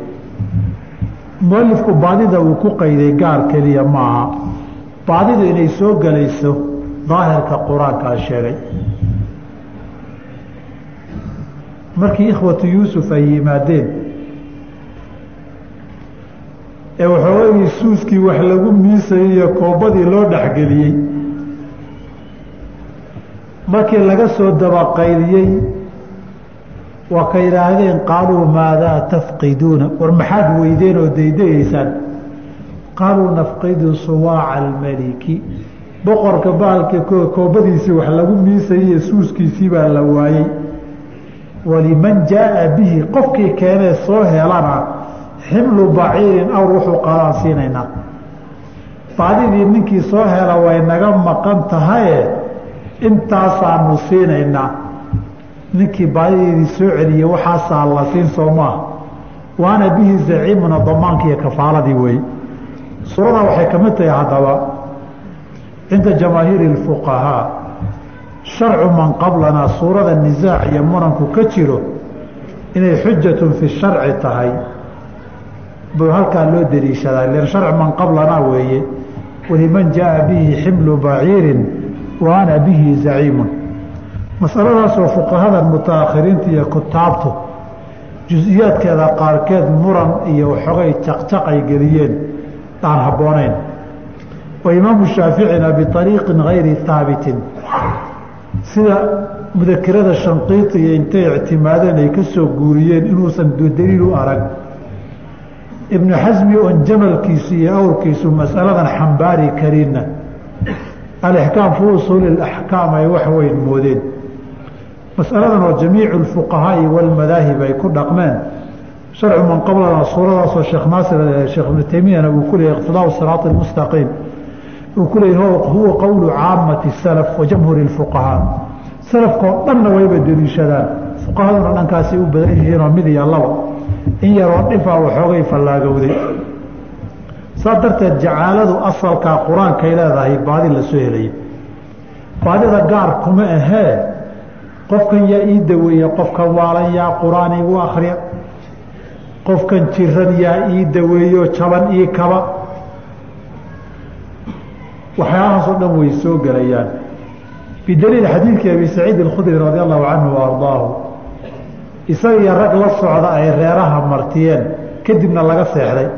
Mualifku baadida uu ku qayday gaar keliya maaha. Baadidu inay soo gelayso daahirka qur'aankaa sheegay. Markii ikhwatu yuusuf ay yimaadeen ee waxoogagii suuskii wax lagu miisayay iyo koobadii loo dhexgeliyey. Markii laga soo dabaqaydiyey waa ka yidhaahdeen qaaluu maadaa tafqiduuna? War maxaad weydeen oo daydayeysaan qaaluu nafqidu suwaaca almaliki. Boqorka baalka koobadiisii wax lagu miisayay suuskiisii baa la waayey. Waliman jaaa bihi qofkii keenee soo helana ximlu baciirin awr wuxuu qaadaan siinaynaa baadidii ninkii soo hela way naga maqan tahaye intaasaanu siinaynaa. Ninkii baadideedii soo celiyey waxaasaa la siin soo maaha waana bihi zaciimuna damaanka iyo kafaaladii wey suurada waxay ka mid tahay haddaba cinda jamaahiiri اfuqahaa sharcu man qablanaa suurada nisaac iyo muranku ka jiro inay xujatun fi sharci tahay buu halkaa loo deliishadaa. Len sharcu man qablanaa weeye waliman jaaa bihi ximlu baciirin wa ana bihi zaciimun. Masaladaasoo fuqahada mutaakhiriinta iyo kutaabtu jus-iyaadkeeda qaarkeed muran iyo waxoogay jaqjaq ay geliyeen aan habboonayn. Wa imaamu shaaficina biariiqin gayri haabitin sida mudakirada shanqiitiya intay ictimaadeen ay ka soo guuriyeen inuusan daliil u arag ibnu xasmi oon jamalkiisu iyo awrkiisu masaladan xambaari karinna. Alixkaam fi usuuli axkaam ay wax weyn moodeen. Masaladan oo jamiicu lfuqahaai walmadaahib ay ku dhaqmeen. Sharcu man qablana suuradaasoo sheekh naasir sheekh ibnu taymiyana uu ku iqtidaau siraati mustaqiim. Uu ku huwa qowlu caamati salaf wa jamhuuri lfuqahaa salafkao dhanna wayba deliishadaan fuqahaduna dhankaasay u badan yihiinoo mid iyo laba in yaroo dhifaa waxoogay fallaagowday. Saas darteed jacaaladu asalkaa qur'aankay leedahay baadi la soo helaya baadida gaar kuma ahee qofkan yaa ii daweeya qofkan waalan yaa qur'aan igu akriya qofkan jiran yaa ii daweeyo jaban ii kaba. Waxyaalahaasoo dhan way soo gelayaan. Bidaliil xadiidkii abi saciid alkhudri radi allahu canhu wa isaga iyo rag la socda ay reeraha martiyeen kadibna laga seexday.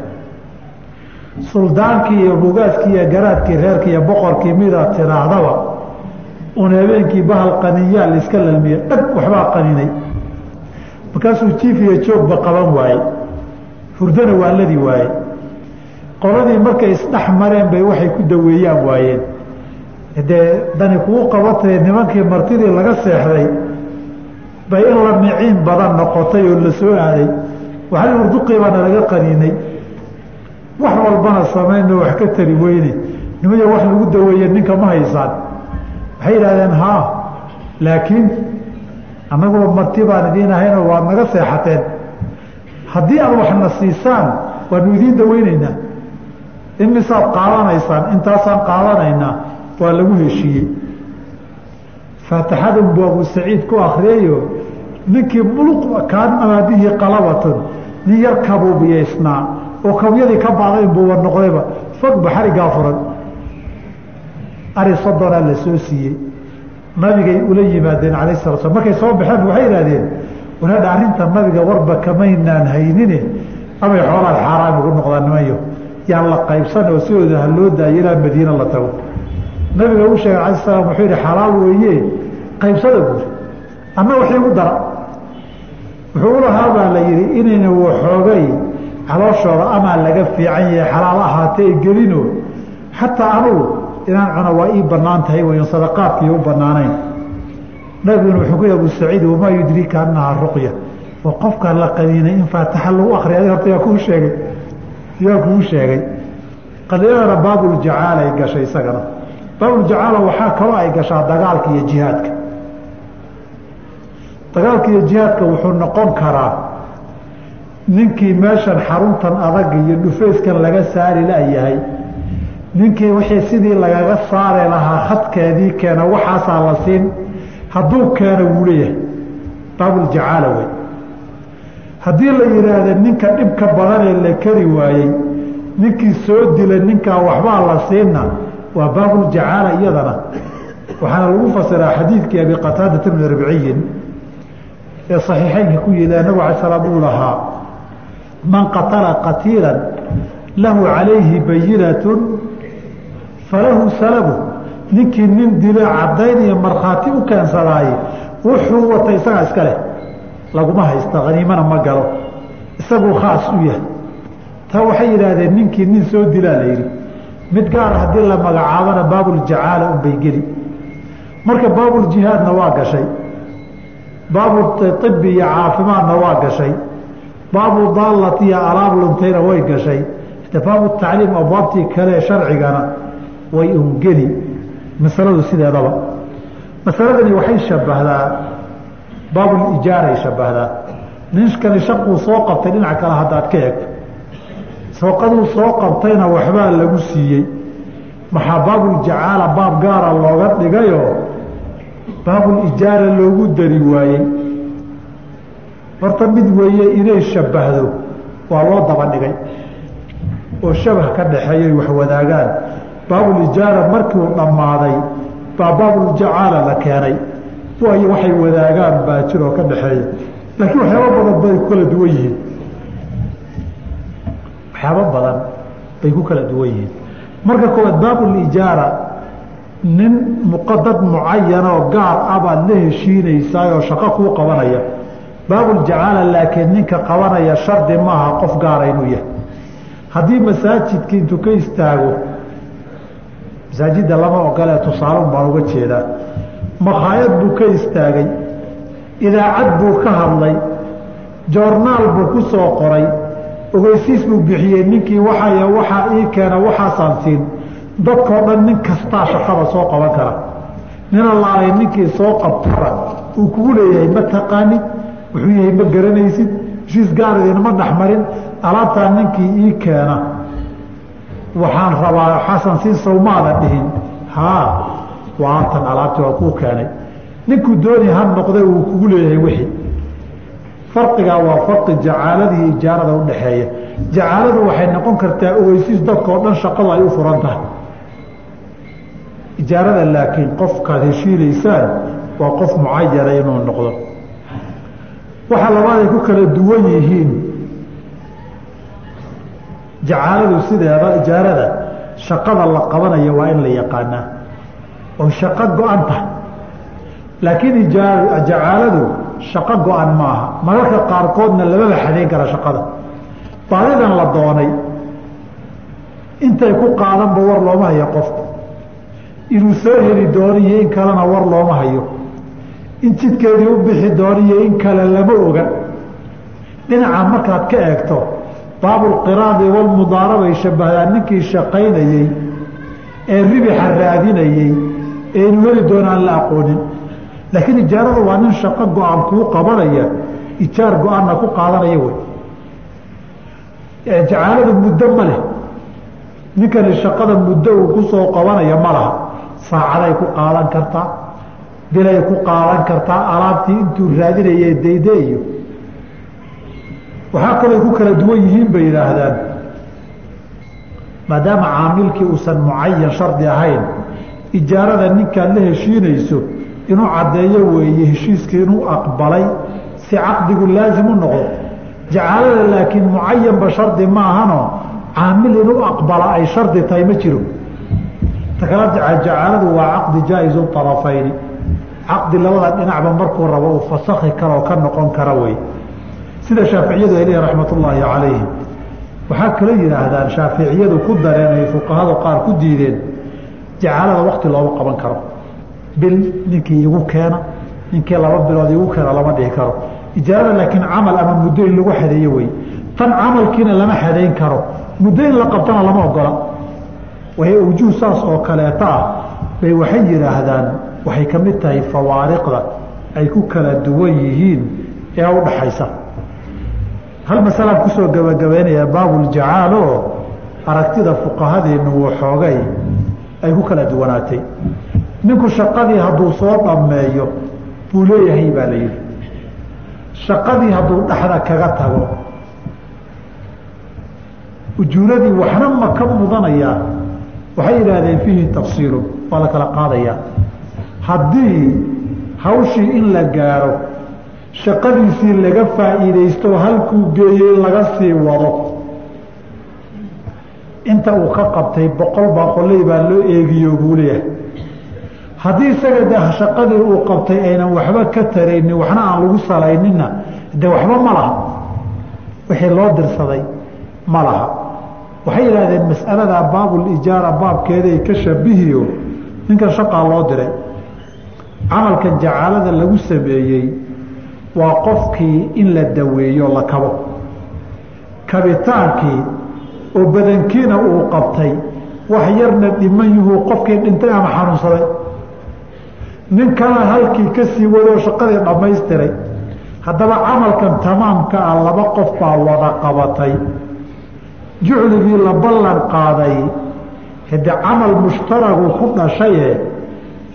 Suldaankii iyo bugaaskii iyo garaadkii reerkii iyo boqorkii midaad tidhaahdaba un habeenkii bahal qaniyaa laiska lalmiye dhag waxbaa qaninay. Markaasuu jiif iyo joogba qaban waaye hurdana waa ladi waaye qoladii markay isdhex mareen bay waxay ku daweeyaan waayeen. Dee dani kugu qabatay nimankii martidii laga seexday bay in miciin badan noqotay oo la soo aaday waxaa urduqii baana laga qaniinay. Wax walbana samayno wax ka tari weyne. Nimaya wax lagu daweeye ninka ma haysaan. Waxay yidhahdeen haa laakiin annaguba marti baan idiin ahaynoo waad naga seexateen. Haddii aad waxna siisaan waanu idiin daweyneynaa imisaad qaadanaysaan intaasaan qaadanaynaa. Waa lagu heshiiyey. Faatixadun buu abu saciid ku akriyayo ninkii muluq kaanama bihi qalabatun nin yar kabuubiyaysnaa oo kabyadii ka bacday inbuuba noqdayba fogba xarigaa furan ari soddonaa la soo siiyey. Nabigay ula yimaadeen calayh sala slam markay soo baxeen waxay idhahdeen wanaadha arrinta nabiga warba kamaynaan haynine amay xoolaad xaaraam ugu noqdaan nimanyo yaan la qaybsan oo sidooda ha loo daayo ilaa madiina la tago. Nabiga u sheegay alai slam wuxuu yihi xalaal weeye qaybsada buuri anna waxii ugu dara wuxuu ulahaa baa la yihi inayna waxoogay calooshooda amaa laga fiican yahay xalaal ahaatee gelino xataa anugu inaan cuno waa ii bannaan tahay wayn sadaqaadkii u banaanayn nabiguna wuxuu ku yhi abu saciid wamaa yudriika annahaa ruqya? Oo qofka la qaniinay in faataxa lagu akriya adig horta yaa kuu sheegay yaa kuu sheegay. Qadiyadana baabuljacaala ay gashay isagana. Baabuljacaala waxaa kaloo ay gashaa dagaalka iyo jihaadka dagaalka iyo jihaadka wuxuu noqon karaa ninkii meeshan xaruntan adag iyo dhufayskan laga saari layahay ninkii wixii sidii lagaga saari lahaa khadkeedii keena waxaasaa la siin. Hadduu keeno wuu leeyahay. Baabuljacaala wey haddii la yidhaahda ninka dhibka badanee la kari waayey ninkii soo dila ninkaa waxbaa la siinna waa baabuljacaala iyadana. Waxaana lagu fasiraa xadiidkii abi qataadata bni rabciyin ee saxiixeynka ku yili nabigu alay salaam uu lahaa man qatala qatiila lahu calayhi bayinatun falahu salabu. Ninkii nin dilo cadayn iyo markhaati u keensadaaye wuxuu wata isagaa iska leh laguma haysta haniimana ma galo isaguu khaas u yahay. Taa waxay yidhaahdeen ninkii nin soo dilaa la yidhi mid gaara haddii la magacaabana baabuljacaala unbay geli marka baabuljihaadna waa gashay baabu ibi iyo caafimaadna waa gashay. Baabu daalati iyo alaab way gashay. Baabu tacliim oo baabtii kale sharcigana way ungeli. Masaladu sideedaba. Masaladani waxay shabahdaa baabulijaaray shabahdaa ninkani shaquu soo qabtay dhinaca kale haddaad ka eegto sooqaduu soo qabtayna waxbaa lagu siiyey. Maxaa baabuljacaala baab gaara looga dhigayoo baabulijaara loogu dari waayey. Horta mid weeye inay shabahdo waa loo daba dhigay. Oo shabah ka dhaxeeyay wax wadaagaan. Baabulijaara markiu dhammaaday baa baabuljacaala la keenay. Waayo waxay wadaagaan baa jiroo ka dhaxeeya laakiin waxyaaba badan bay ku duwan yihiin. Waxyaaba badan bay ku kala duwan yihiin. Marka koowaad baabulijaara nin muqadad mucayanoo gaar ah baad la heshiinaysaa oo shaqo kuu qabanaya. Baabuljacaala laakiin ninka qabanaya shardi maaha qof gaara inuu yahay. Haddii masaajidka intuu ka istaago masaajidda lama ogolee tusaalun baan uga jeedaa makhaayad buu ka istaagay idaacad buu ka hadlay joornaal buu ku soo qoray ogeysiis buu bixiyey ninkii waxay waxaa ii keena waxaasaan siin dadkao dhan nin kastaa shaqada soo qaban kara. Nin allaalay ninkii soo qabtara uu kugu leeyahay ma taqaanid wuxuu yahay ma garanaysid heshiis gaaridiinama dhexmarin alaabtaa ninkii ii keena. Waxaan rabaa xasan siin sawmaada dhihin. Haa waa tan alaabtii waa kuu keenay. Ninkuu dooni ha noqday uu kugu leeyahay wixii. Farqigaa waa farqi jacaalada iyo ijaarada udhaxeeya jacaaladu waxay noqon kartaa ogeysiis dadkao dhan shaqadu ay u furan tahay ijaarada laakiin qofkaad heshiinaysaan waa qof mucayana inuu noqdo. Waxa labaad ay ku kala duwan yihiin jacaaladu sideeda ijaarada shaqada la qabanayo waa in la yaqaanaa oo shaqo go-an tahay. Laakiin jacaaladu shaqo go-an maaha. Mararka qaarkoodna lamaba xadayn kara shaqada. Baadidan la doonay intay ku qaadanba war looma hayo qofku inuu soo heli dooniyo in kalena war looma hayo. In jidkeedii u bixi dooniyo in kale lama oga. Dhinaca markaad ka eegto baabulqiraadi walmudaarabay shabahdaan ninkii shaqaynayey ee ribixa raadinayey ee inuu heli doono aan la aqoonin. Laakiin ijaarada waa nin shaqo go'aan kuu qabanaya ijaar go'aanna ku qaadanaya wey. Jacaalada muddo ma leh. Ninkani shaqada muddo uu ku soo qabanaya ma laha saacaday ku qaadan kartaa dilay ku qaadan kartaa alaabtii intuu raadinayay daydeeyo waxaa kaloo ku kala duwan yihiin bay yidhaahdaan. Maadaama caamilkii uusan mucayan shardi ahayn ijaarada ninkaad la heshiinayso inuu caddeeyo weeye heshiiskii inuu aqbalay si caqdigu laasim u noqdo. Jacaalada laakiin mucayanba shardi ma ahano caamil inuu aqbala ay shardi tahay ma jiro jacaaladu waa caqdi jaa-izu arafayni caqdi labada dhinacba markuu rabo uu fasakhi karoo ka noqon kara wey. Sida shaaficiyadu ay leeyihiin raxmat ullaahi calayhim. Waxaa kala yidhaahdaan shaaficiyadu ku dareen ay fuqahadu qaar ku diideen jacaalada wakti looma qaban karo. Bil ninkii igu keena ninkii laba bilood igu keena lama dhihi karo. Ijaarada laakiin camal ama muddo lagu xadeeyo wey. Tan camalkiina lama xadayn karo. Muddo la qabtana lama ogola waay awjuh saas oo kaleeta ah bay waxay yidhaahdaan waxay ka mid tahay fawaariqda ay ku kala duwan yihiin ee u dhaxaysa. Hal masalaan ku soo gabagabaynayaa baabuljacaal oo aragtida fuqahadeennu waxoogay ay ku kala duwanaatay. Ninku shaqadii hadduu soo dhammeeyo buu leeyahay baa la yidhi. Shaqadii hadduu dhexda kaga tago ujuuradii waxna ma ka mudanayaa waxay yidhaahdeen fiihi tafsiilu waa la kala qaadayaa haddii hawshii in la gaaro shaqadiisii laga faa'iidaysto halkuu geeyey laga sii wado. Inta uu ka qabtay boqol baaqoley baa loo eegiyo buu leeyahay. Haddii isaga de shaqadii uu qabtay aynan waxba ka taraynin waxna aan lagu salayninna de waxba ma laha. Wixii loo dirsaday ma laha waxay yidhahdeen mas'alada baabulijaara baabkeeday ka shabihiyo ninkan shaqaa loo diray. Camalkan jacaalada lagu sameeyey waa qofkii in la daweeyo la kabo. Kabitaankii oo badankiina uu qabtay wax yarna dhiman yuhuu qofkii dhintay ama xanuunsaday. Nin kala halkii ka sii wadoo shaqadii dhammaystiray. Haddaba camalkan tamaamka ah laba qof baa wada qabatay jucligii la ballan qaaday hade camal mushtaragu ku dhashaye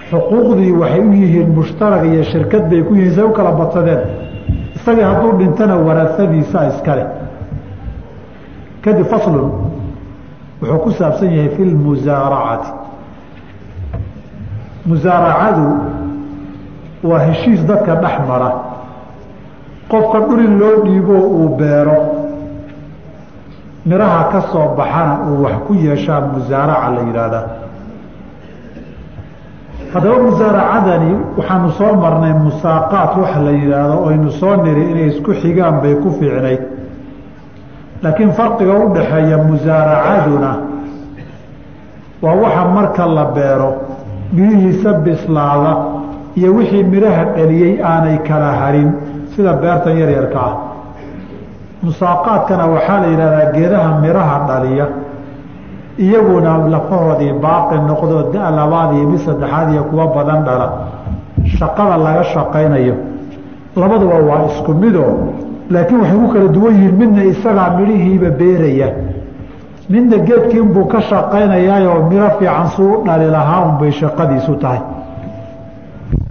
xuquuqdii waxay u yihiin mushtarag iyo shirkad bay ku yihiin say u kala badsadeen. Isagii hadduu dhintana warasadiisa iskale kadib faslun wuxuu ku saabsan yahay fi lmusaaracati musaaracadu waa heshiis dadka dhex mara. Qofka dhuri loo dhiiboo uu beero miraha ka soo baxana uu wax ku yeeshaa musaaraca la yidhaahdaa. Haddaba musaaracadani waxaanu soo marnay musaaqaat waxa la yidhaahdo oynu soo niri inay isku xigaan bay ku fiicnayd laakiin farqiga u dhaxeeya musaaracaduna waa waxa marka la beero mirihiisa bislaada iyo wixii midhaha dhaliyey aanay kala harin sida beertan yaryarka ah musaaqaadkana waxaa la yidhahdaa geedaha midhaha dhaliya. Iyaguna lafahoodii baaqi noqdo da labaad iyo mid saddexaad iyo kuwa badan dhala. Shaqada laga shaqaynayo. Labaduba waa isku mido. Laakiin waxay ku kala duwan yihiin midna isagaa midhihiiba beeraya. Midna geedkiinbuu ka shaqaynayaayoo miro fiican suu dhali lahaa unbay shaqadiisu tahay.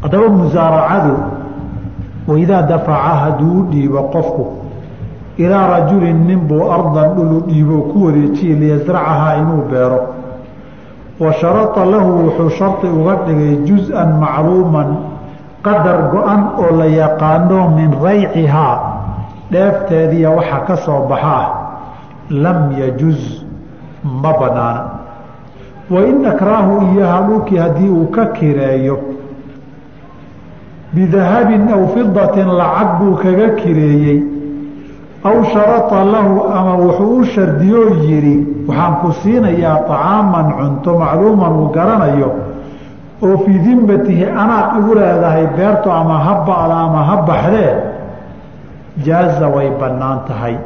Haddaba musaaracadu waidaa dafaca hadduu u dhiibo qofku ilaa rajulin ninbuu ardan dhulu dhiibo ku wareejiye liyasracahaa inuu beero. Wa sharada lahu wuxuu shardi uga dhigay juz-an macluuman qadar go-an oo la yaqaano min raycihaa dheefteediiya waxa ka soo baxa ah lam yajuz ma banaana. Wain akraahu iyaha dhulkii haddii uu ka kireeyo bidahabin aw fidatin lacag buu kaga kireeyey aw sharata lahu ama wuxuu u shardiyoo yidhi waxaan ku siinayaa طacaaman cunto macluuman uu garanayo oo fii dimmatihi anaad igu leedahay beerto ama ha ba'da ama ha baxdee jaaza way bannaan tahay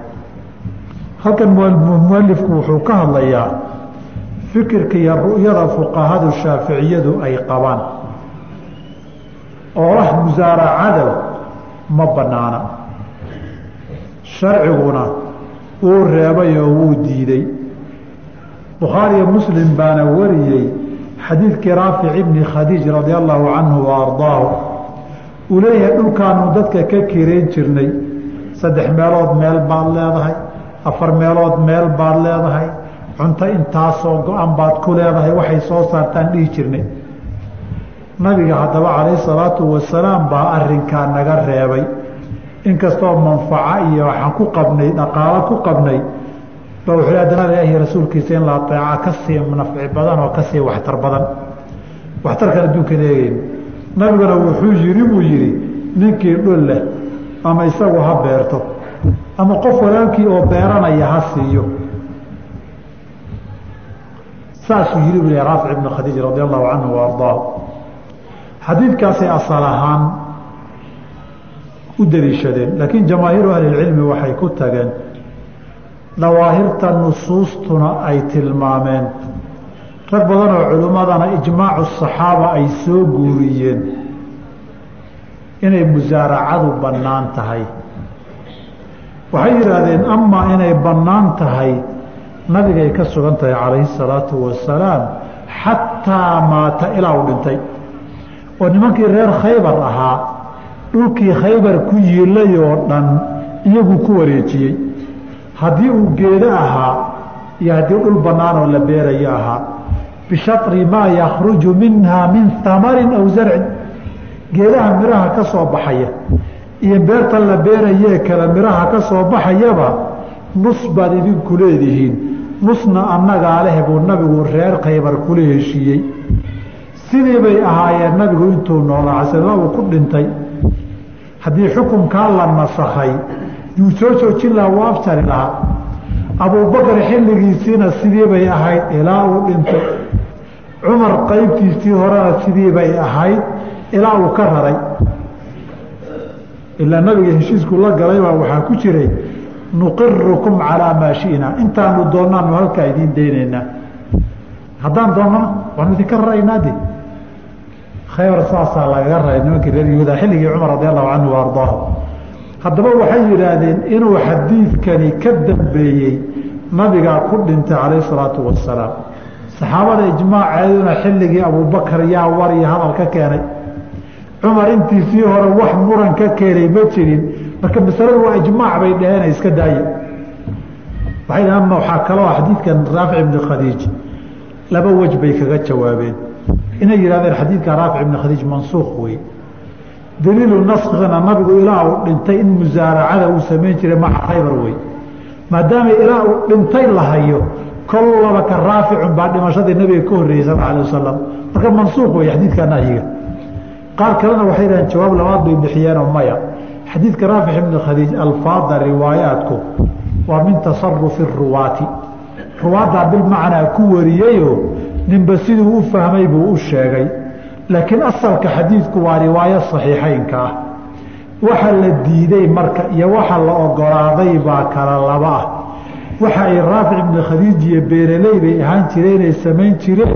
halkan mualifku wuxuu ka hadlayaa fikirka iyo ru'yada fuqahadu shaaficiyadu ay qabaan oo ah musaaracada ma bannaana sharciguna wuu reebay oo wuu diiday. Bukhaariyo muslim baana wariyey xadiidkii raafic ibni khadiij radi allahu canhu wa ardaahu. Uu leeyahay dhulkaanu dadka ka kirayn jirnay. Saddex meelood meel baad leedahay afar meelood meel baad leedahay cunto intaasoo go-an baad ku leedahay waxay soo saartaan dhihi jirnay. Nabiga haddaba calayhi salaatu wasalaam baa arinkaa naga reebay inkastoo manfaco iyo waxaan ku qabnay dhaqaalo ku qabnay ba wuxuu haddana ilaahi rasuulkiisa in la ateeca ka sii nafci badan oo ka sii waxtar badan. Waxtarkan adduunkan eegeyn nabiguna wuxuu yidhi buu yidhi ninkii dhul leh ama isagu ha beerto ama qof walaalkii oo beeranaya ha siiyo. Saasuu yidhi buu raafic ibnu khadiij radi allahu canhu wa xadiidkaasay asal ahaan u daliishadeen laakiin jamaahiiru ahlilcilmi waxay ku tageen dawaahirta nusuustuna ay tilmaameen. Rag badan oo culimmadana ijmaacu saxaaba ay soo guuriyeen inay musaaracadu bannaan tahay. Waxay yidhaahdeen amaa inay bannaan tahay nabigay ka sugan tahay calayhi salaatu wasalaam xataa maata ilaa uu dhintay. Oo nimankii reer khaybar ahaa dhulkii khaybar ku yiilay oo dhan iyagu ku wareejiyey. Haddii uu geedo ahaa iyo haddii dhul bannaan oo la beerayo ahaa bishatri maa yakhruju minhaa min hamarin aw zarcin. Geedaha midhaha ka soo baxaya iyo beerta la beerayee kale midhaha ka soo baxayaba nus baad idinku leedihiin. Nusna annagaa leh buu nabigu reer khaybar kula heshiiyey sidii bay ahaayeen nabigu intuu noolaa casila uu ku dhintay haddii xukunkaa la nasakhay yuu soo joojin lahaa wuu afjari lahaa abuubakar xilligiisiina sidii bay ahayd? Ilaa uu dhintay. Cumar qaybtiisii horena sidii bay ahayd? Ilaa uu ka raray. Ilaa nabiga heshiisku la galaybaa waxaa ku jiray nuqirukum calaa maa shi'naa. Intaanu doonaanu halkaa idiin daynaynaa. Haddaan doonnana waanu idinka raraynaa de khaybar saasaa lagaga raray nimankii reer yahuuda xilligii cumar radi allahu canhu wa haddaba waxay yidhaahdeen inuu xadiidkani ka dambeeyey nabigaa ku dhintay calayhi salaatu wasalaam saxaabada ijmaaceeduna xilligii abuubakar yaa war iyo hadal ka keenay. Cumar intiisii hore wax muran ka keenay ma jirin. Marka masaladu waa ijmaac bay dhaheen iska daaye waay ama waxaa kaloo xadiidkan raafic ibni khadiij laba wej bay kaga jawaabeen inay yidhahdeen xadiidka raafic ibni khadiij mansuukh wey daliilu naskigana nabigu ilaa uu dhintay in musaaracada uu samayn jiray maca khaybar wey maadaama ilaa uu dhintay la hayo kollaba ka raaficun baa dhimashadii nabiga ka horreeyey sal alay wasalam marka mansuuq wey xadiidka nahyiga qaar kalena waxay yidhahdeen jawaab labaad bay bixiyeenoo maya. Xadiidka raafic ibni khadiij alfaada riwaayaatku waa min tasarufi ruwaati ruwaaddaa bilmacnaa ku wariyeyoo ninba siduu u fahmay buu u sheegay. Laakiin asalka xadiidku waa riwaayo saxiixeynka ah. Waxa la diiday marka iyo waxa la ogolaaday baa kala laba ah. Waxa ay raafic ibni khadiij iyo beeraley bay ahaan jireen ay samayn jireen.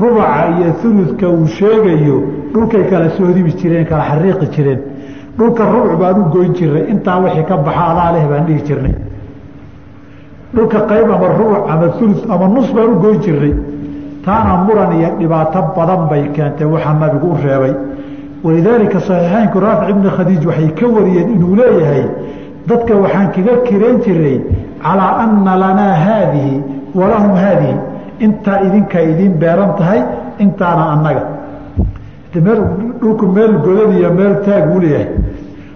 Rubaca iyo uludka uu sheegayo dhulkay kala soo ribi jireen kala xariiqi jireen. Dhulka rubuc baan u goyn jirnay intaa wixii ka baxa adaa baan dhihi jirnay. Dhulka qayb ama rubuc ama ulud ama nus baan u goyn jirnay taana muran iyo dhibaato badan bay keentay waxaa nabigu u reebay. Walidaalika saxiixeynku raafic ibni khadiij waxay ka wariyeen inuu leeyahay dadka waxaan kaga kirayn jiray calaa anna lanaa haadihi walahum haadihi. Intaa idinkaa idiin beeran tahay intaana annaga. Dhulku meel godad iyo meel taag uu leeyahay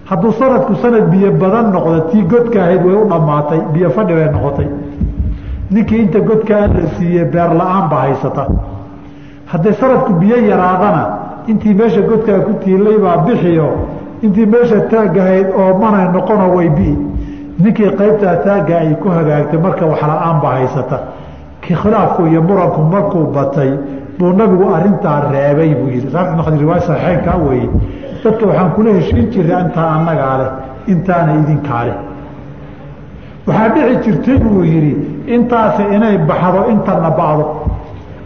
hadduu sanadku sanad biyo badan noqdo tii godka ahayd way u dhammaatay biyo fadhi bay noqotay ninkii inta godkaa la siiyey beer la'aan baa haysata. Hadday sanadku biyo yaraadana intii meesha godkaa ku tiilay baa bixiyo intii meesha taagahayd oo manay noqono way bii ninkii qaybtaa taagga ay ku hagaagtay marka wax la'aan haysata. Ki khilaafku iyo muranku markuu batay buu nabigu arintaa reebay buu yihi riwaaya saxiixeynkaa weeye dadka waxaan kula heshiin jiray intaa annagaa leh intaana idinkaa leh. Waxaa dhici jirtay buu yidhi intaasi inay baxdo intana bacdo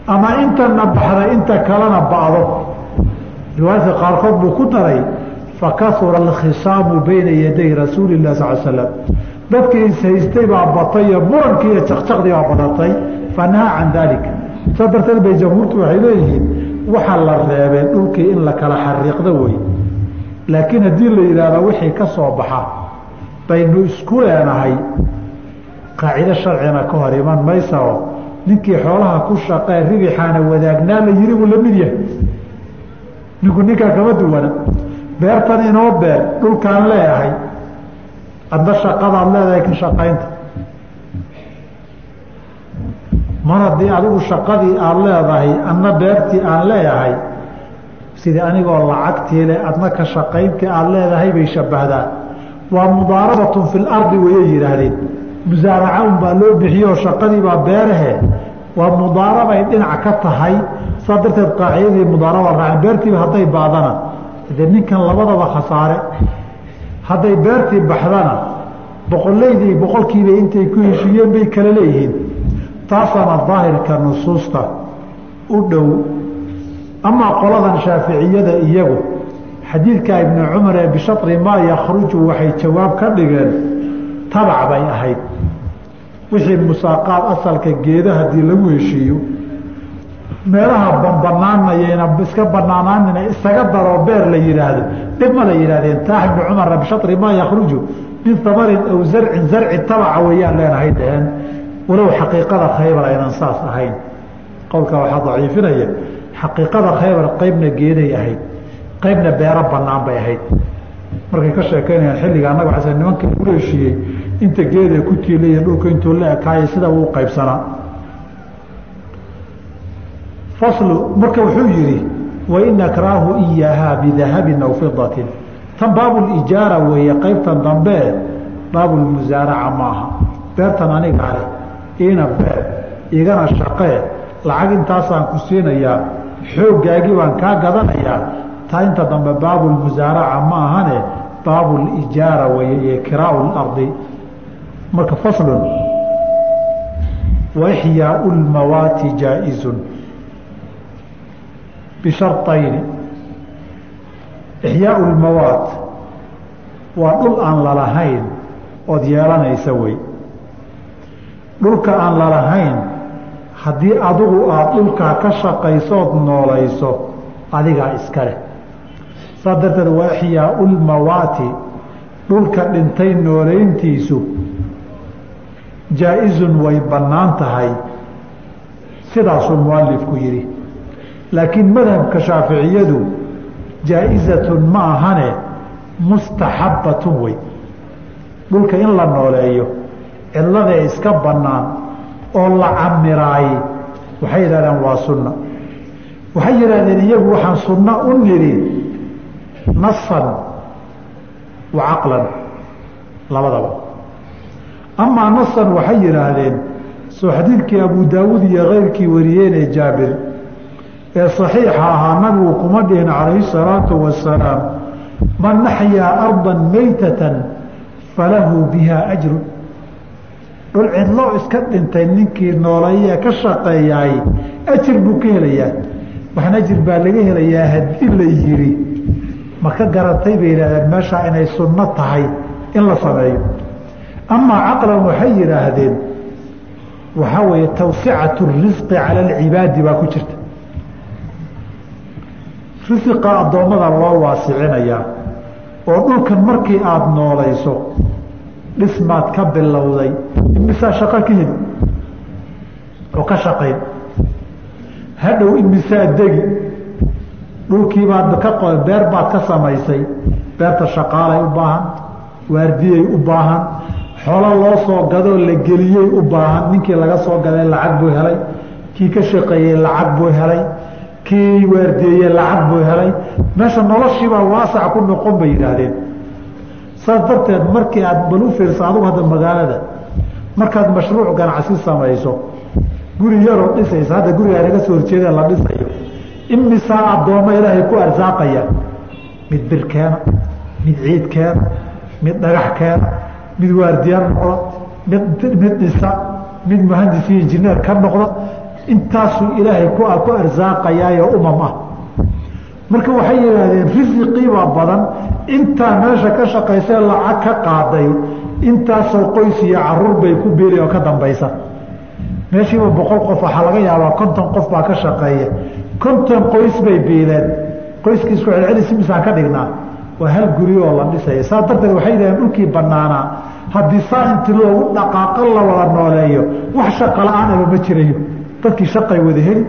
ama intana baxda inta kalena bacdo riwaayadka qaarkood buu ku daray fakasura alkhisaamu bayna yaday rasuuli lah sal slam dadkii ishaystay baa batayo murankii iyo jaqjaqdii baa badatay fanahaa can daalika saas darteed bay jamhuurtu waxay leeyihiin waxaa la reebeen dhulkii in la kala xariiqdo wey. Laakiin haddii la yidhaahdo wixii ka soo baxa baynu isku leenahay qaacido sharcina ka hor iman maysa oo ninkii xoolaha ku shaqee ribixaana wadaagnaa la yiri wuu la yahay. Ninku ninkaa kama duwana beertan inoo beer dhulkaan leeyahay. Adna shaqadaad leedahay ka shaqaynta. Mar haddii adigu shaqadii aada leedahay adna beertii aan leeyahay sidii anigoo lacagtii le adna ka shaqayntii aada leedahay bay shabbahdaa waa mudaarabatun fi lardi wayay yidhaahdeen musaaraca un baa loo bixiyo shaqadii baa beerahe waa mudaarabay dhinac ka tahay saa darteed qaacidadii mudaaraba raaci beertiiba hadday baadana dee ninkan labadaba khasaare hadday beertii baxdana boqoleydii boqolkiiba intay ku heshiiyeen bay kala leeyihiin. Taasaana daahirka nusuusta u dhow. Amaa qoladan shaaficiyada iyagu xadiidka ibnu cumar ee bishari maa yakhruju waxay jawaab ka dhigeen tabac bay ahayd. Wixii musaaqaad asalka geeda haddii lagu heshiiyo meelaha banbanaanayena iska banaanaanina isaga daroo beer la yidhaahdo dhib ma la yidhahdeen taax ibnu cumar bishari maa yakhruju. Min amarin aw zarcin zarci tabaca weeyaan leenahay dheheen walow xaqiiqada khaybar aynan saas ahayn. Qowlka waxaa daciifinaya xaqiiqada khaybar qeybna geeday ahayd qeybna beero banaan bay ahayd markay ka sheekeynayaan xilliga annaga xasan nimanka lagu inta geeda ku tiilaya dhulka intuu la ekaayay sida uu qaybsanaa faslu marka wuxuu yidhi wain akraahu iyaahaa bidahabin aw fidatin tan baabulijaara weeye qaybtan dambe baabulmusaaraca maaha. Beertan anigaa leh iina beer igana shaqee lacag intaasaan ku siinayaa xooggaagii baan kaa gadanayaa taa inta dambe baabulmusaaraca ma ahane baabulijaara weeye iyo kiraau lardi marka faslun wa ixyaau lmawaati jaa-izun bisharطayni ixyaau lmawaat waa dhul aan lalahayn ood yeelanaysa wey. Dhulka aan lalahayn haddii adigu aada dhulkaa ka shaqaysood noolayso adigaa iska leh saas darteed waa ixyaau lmawaati dhulka dhintay noolayntiisu jaa-izun way bannaan tahay sidaasuu mualifku yidhi. Laakiin madhabka shaaficiyadu jaa-izatun ma ahane mustaxabbatun wey dhulka in la nooleeyo cidladee iska bannaan oo la camiraay waxay yidhahdeen waa sunna. Waxay yidhahdeen iyagu waxaan sunno u nidhi nasan wa caqlan labadaba. Amaa nasan waxay yidhaahdeen soo xadiidkii abu daawuud iyo keyrkii wariyeenee jaabir ee saxiixa ahaa nabigu kuma dhihin calayhi salaatu wasalaam man naxyaa ardan meytatan falahu biha ajrun dhul cidloo iska dhintay ninkii nooleeyee ka shaqeeyaay ajir buu ka helayaa. Waxan ajir baa laga helayaa haddii la yidhi ma ka garatay bay yidhahdeen meeshaa inay sunno tahay in la sameeyo. Amaa caqlan waxay yidhaahdeen waxaa weeye tawsicatu risqi cala alcibaadi baa ku jirta. Risiqa addoommada loo waasicinayaa oo dhulkan markii aada noolayso dhismaad ka bilowday imisaa shaqo ka heli oo ka shaqayn hadhow imisaa degi dhulkiibaad ka beer baad ka samaysay beerta shaqaalay u baahan waardiyay u baahan xoolo loo soo gadoo la geliyey u baahan ninkii laga soo gaday lacag buu helay kii ka shaqeeyey lacag buu helay kii waardiyeeye lacag buu helay meesha noloshiibaa waasac ku noqon bay yidhaahdeen. Saas darteed markii aad bal u fiirsa adugu hadda magaalada markaad mashruuc ganacsi samayso guri yaroo dhisaysa hadda gurigaa naga soo horjeeda la dhisayo imisaa addoommo ilaahay ku arsaaqaya? Mid bir keena mid ciid keena mid dhagax keena mid waardiya noqda mid mid dhisa mid muhandis iyo injineer ka noqda. Intaasuu ilaahay ku ku arsaaqayaayo umam ah. Marka waxay yidhaahdeen risiqiibaa badan. Intaa meesha ka shaqaysee lacag ka qaaday. Intaasoo qoys iyo carruur bay ku beeli oo ka dambaysa. Meeshiiba boqol qof waxaa laga yaabaa konton qof baa ka shaqeeya konton qoys bay biileen. Qoyskii isku celcelisi misaan ka dhignaa waa hal guri oo la dhisaya saa darteed waxay yidhahdeen dhulkii banaanaa haddii saa inti loogu dhaqaaqo la wada nooleeyo wax shaqa la'aanaba ma jirayo. Dadkii shaqay wada heli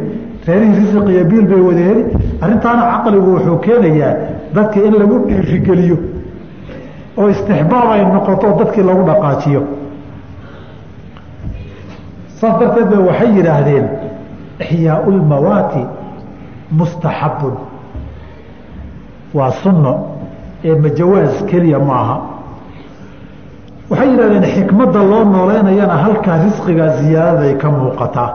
reerihii risiq iyo biil bay wada heli. Arrintaana caqligu wuxuu keenayaa dadka in lagu dhiirigeliyo oo istixbaab ay noqoto dadkii lagu dhaqaajiyo. Saas darteed ba waxay yidhaahdeen ixyaau lmawaati mustaxabun. Waa sunno ee majawaas keliya maaha. Waxay yidhahdeen xikmadda loo nooleynayana halkaa risqigaa ziyaadaday ka muuqataa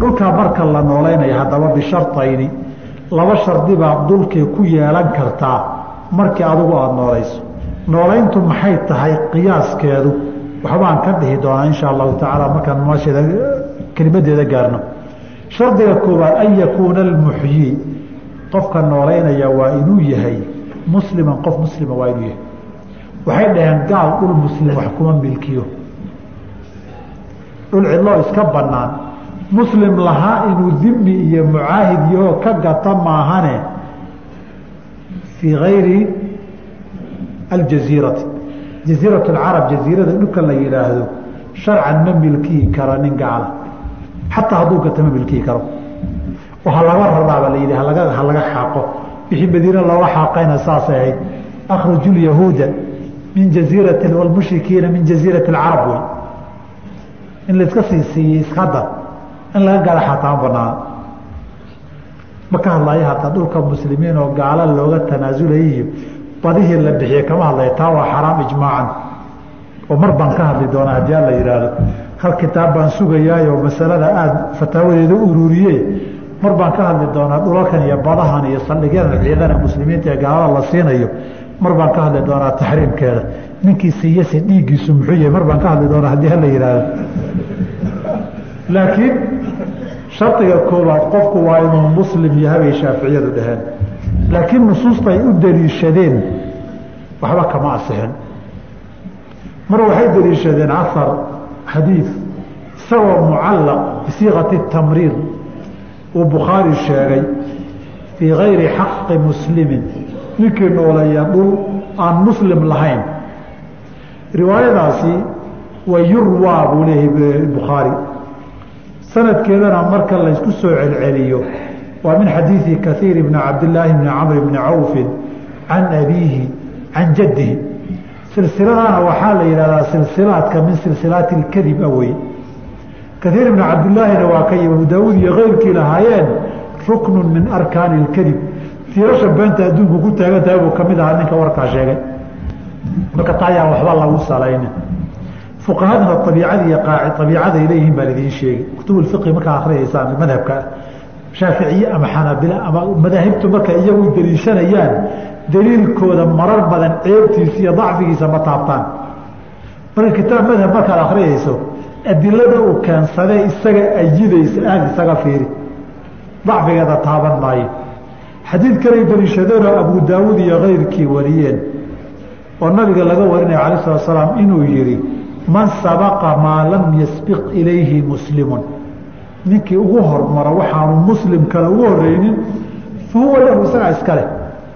dhulkaa marka la nooleynaya haddaba bishartayni laba shardi baad dhulkii ku yeelan kartaa markii adigu aada noolayso. Nooleyntu maxay tahay qiyaaskeedu? Waxbaan ka dhihi doonaa insha allahu tacaala markaan maasheeda kelimadeeda gaarno shardiga koowaad an yakuuna almuxyii qofka nooleynaya waa inuu yahay musliman qof muslima waa inuu yahay. Waxay dhaheen gaal dhul muslim wax kuma milkiyo. Dhul cidloo iska banaan muslim lahaa inuu dimi iyo mucaahid yahoo ka gata maahane fii gayri aljaziirati. Jaziirat alcarab jaziirada dhulka la yidhaahdo sharcan ma milkiyi karo nin gaala xataa hadduu gata ma milkiyi karo. Ha laga raraaba la yidhi halaga ha laga xaaqo. Wixii madiine looga xaaqayna saasay ahayd. Akhriju lyahuuda min jaziirati wlmushrikiina min jaziirati alcarab wey. In laiska sii siiyey iskada in laga gala xataa ma banaana ma ka hadlaya hataa dhulka muslimiin oo gaala looga tanaasulay iyo badihii la bixiye kama hadlaya taa waa xaraam ijmaacan. Oo mar baan ka hadli doonaa haddii alla yidhaahdo hal kitaab baan sugayaayo masalada aada fataawadeeda ururiye mar baan ka hadli doonaa dhulalkan iyo badahan iyo saldhigyadan ciidana muslimiinta ee gaalada la siinayo mar baan ka hadli doonaa taxriimkeeda. Ninkii siiyase dhiiggiisu muxuu yahay mar baan ka hadli doonaa haddii hala yidhaahdo. Laakiin shardiga koobaad qofku waa inuu muslim yahabay shaaficiyadu dhaheen. Laakiin nusuusta ay u daliishadeen waxba kama asixin mar waxay daliishadeen afar xadiid isagoo mucallaq bisiiqati tamriid uu bukhaari sheegay fii gayri xaqi muslimin ninkii nooleeya dhul aan muslim lahayn. Riwaayadaasi wa yurwaa buu leeyahay bukhaari. Sanadkeedana marka laysku soo celceliyo waa min xadiidi kaiir bni cabdilaahi bni camr bni cawfin can abiihi can jaddihi silsiladana waxaa la yidhahdaa silsilaadka min silsilaati اlkadib awey kaiir bni cabdilaahina waa ka abu daawuud iyo keyrkii lahaayeen ruknu min arkaani اlkadib tiirasha beenta adduunku ku taagan tahay buu ka mid ahaa ninka warkaa sheegay. Marka taayaan waxba lagu salaynin. Fuqahaduna abiicada iyo abiicaday leeyihiin baa lidiin sheegi kutub fiqi markaa akriyaysaan madhabka shaaficiye ama xanaabila ama madaahibtu markay iyagu daliishanayaan daliilkooda marar badan ceebtiisa iyo dacfigiisa ma taabtaan. Marka kitaab madhab markaad akriyayso adilada uu keensadee isaga ayidaysa aada isaga fiiri. Dacfigeeda taaban maayo. Xadiid kaley daliishadeenoo abu daawuud iyo keyrkii wariyeen oo nabiga laga warinaya cala slat slaam inuu yihi man sabaqa maa lam yasbiq ilayhi muslimun. Ninkii ugu hormaro waxaanu muslim kale ugu horeynin fahuwa lahu isagaa iska leh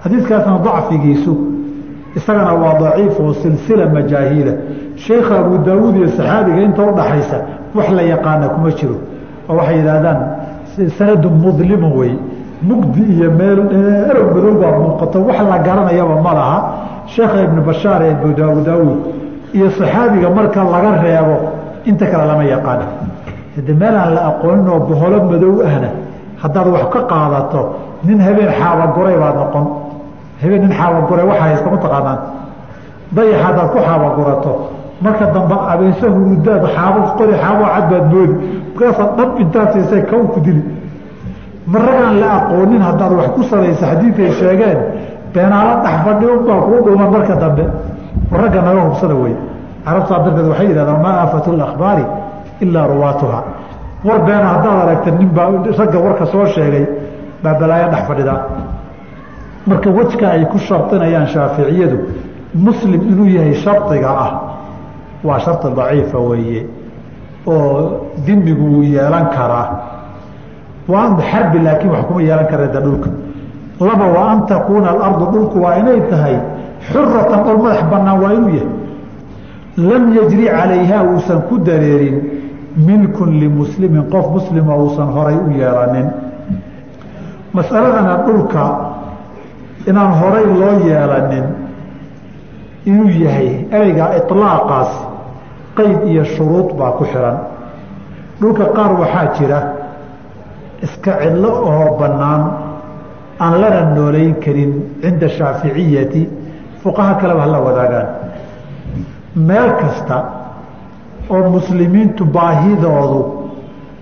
xadiidkaasna dacfigiisu isagana waa daciif oo silsila majaahiila. Sheekha abu daawuud iyo saxaabiga inta udhaxaysa wax la yaqaana kuma jiro. Oo waxay yidhaahdaan sanadu mudlimun wey. Mugdi iyo meel dheero madow baa muuqato wax la garanayaba ma laha. Sheekha ibnu bashaar ee abu daawuud iyo saxaabiga marka laga reebo inta kale lama yaqaan hade meel aan la aqoonin oo boholo madow ahna haddaad wax ka qaadato nin habeen xaabaguray baad noqon habeen nin xaabaguray waxa haysta mataqaanaan dayaxa haddaad ku xaabagurato marka dambe abeese hurudaad xaabo qori xaabo cad baad moodi. Markaasaad dhab intaad siisay ku dili. Maragaan la aqoonin haddaad wax ku salaysa xadiidkay sheegeen beenaalo dhexfadhi unbaa kuu dhuuman marka dambe. Ragga naga hubsada wey carabtaa darteed waxay yidhahdaan maa aafatu lakhbaari ilaa ruwaatuha. War beena haddaad aragta ninbaa ragga warka soo sheegay baa balaayo dhex fadhidaa marka wejka ay ku shardinayaan shaaficiyadu muslim inuu yahay shardiga ah waa shardi daciifa weeye oo dimigu wuu yeelan karaa. Waa xarbi laakiin wax kuma yeelan kareeda dhulka. Laba waa an takuuna alardu dhulku waa inay tahay xuratan dhul madax banaan waa inuu yahay. Lam yajri calayha uusan ku dareerin milkun limuslimin qof muslima uusan horay u yeelanin. Masaladana dhulka inaan horay loo yeelanin inuu yahay ereyga ilaaqaas qeyd iyo shuruud baa ku xiran. Dhulka qaar waxaa jira iska cidlo oo bannaan aan lana noolayn karin cinda shaaficiyati. Fuqaha kaleba hala wadaagaan. Meel kasta oo muslimiintu baahidoodu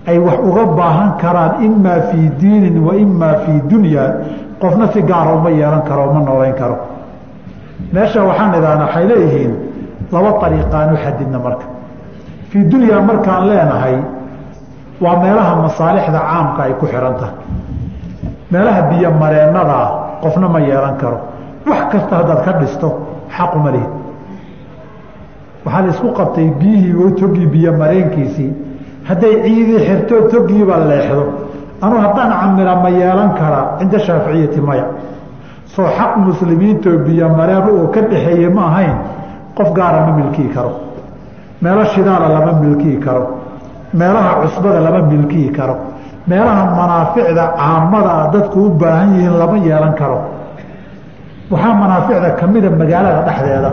ay wax uga baahan karaan imaa fii diinin wa imaa fii dunya qofna si gaara uma yeelan karo uma noolayn karo. Meesha waxaan idhahnaa waxay leeyihiin laba ariiqaan u xadidna marka. Fii dunya markaan leenahay waa meelaha masaalixda caamka ay ku xihan tahay meelaha biyo mareennadaa qofna ma yeelan karo. Wax kasta haddaad ka dhisto xaquma lihid waxaa la isku qabtay biyihii oo togii biyo hadday ciidii xirto togiiba leexdo anuu haddaan camila ma yeelan karaa cinda shaaficiyati maya. Soo xaq muslimiintoo biyo mareen uu ka dhexeeye ma ahayn qof gaara ma milkii karo. Meelo shidaala lama milkii karo. Meelaha cusbada lama milkii karo. Meelaha manaaficda caamada dadku u baahan yihiin lama yeelan karo. Waxaa manaaficda kamida magaalada dhexdeeda.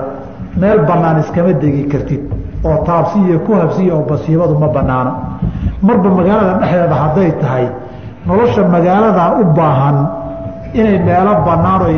Meel banaan iskama degi kartid oo taabsiiyo ku habsiya oo basiibadu ma banaana marba magaalada dhexdeeda hadday tahay nolosha magaaladaa u baahan inay meelo banaan oo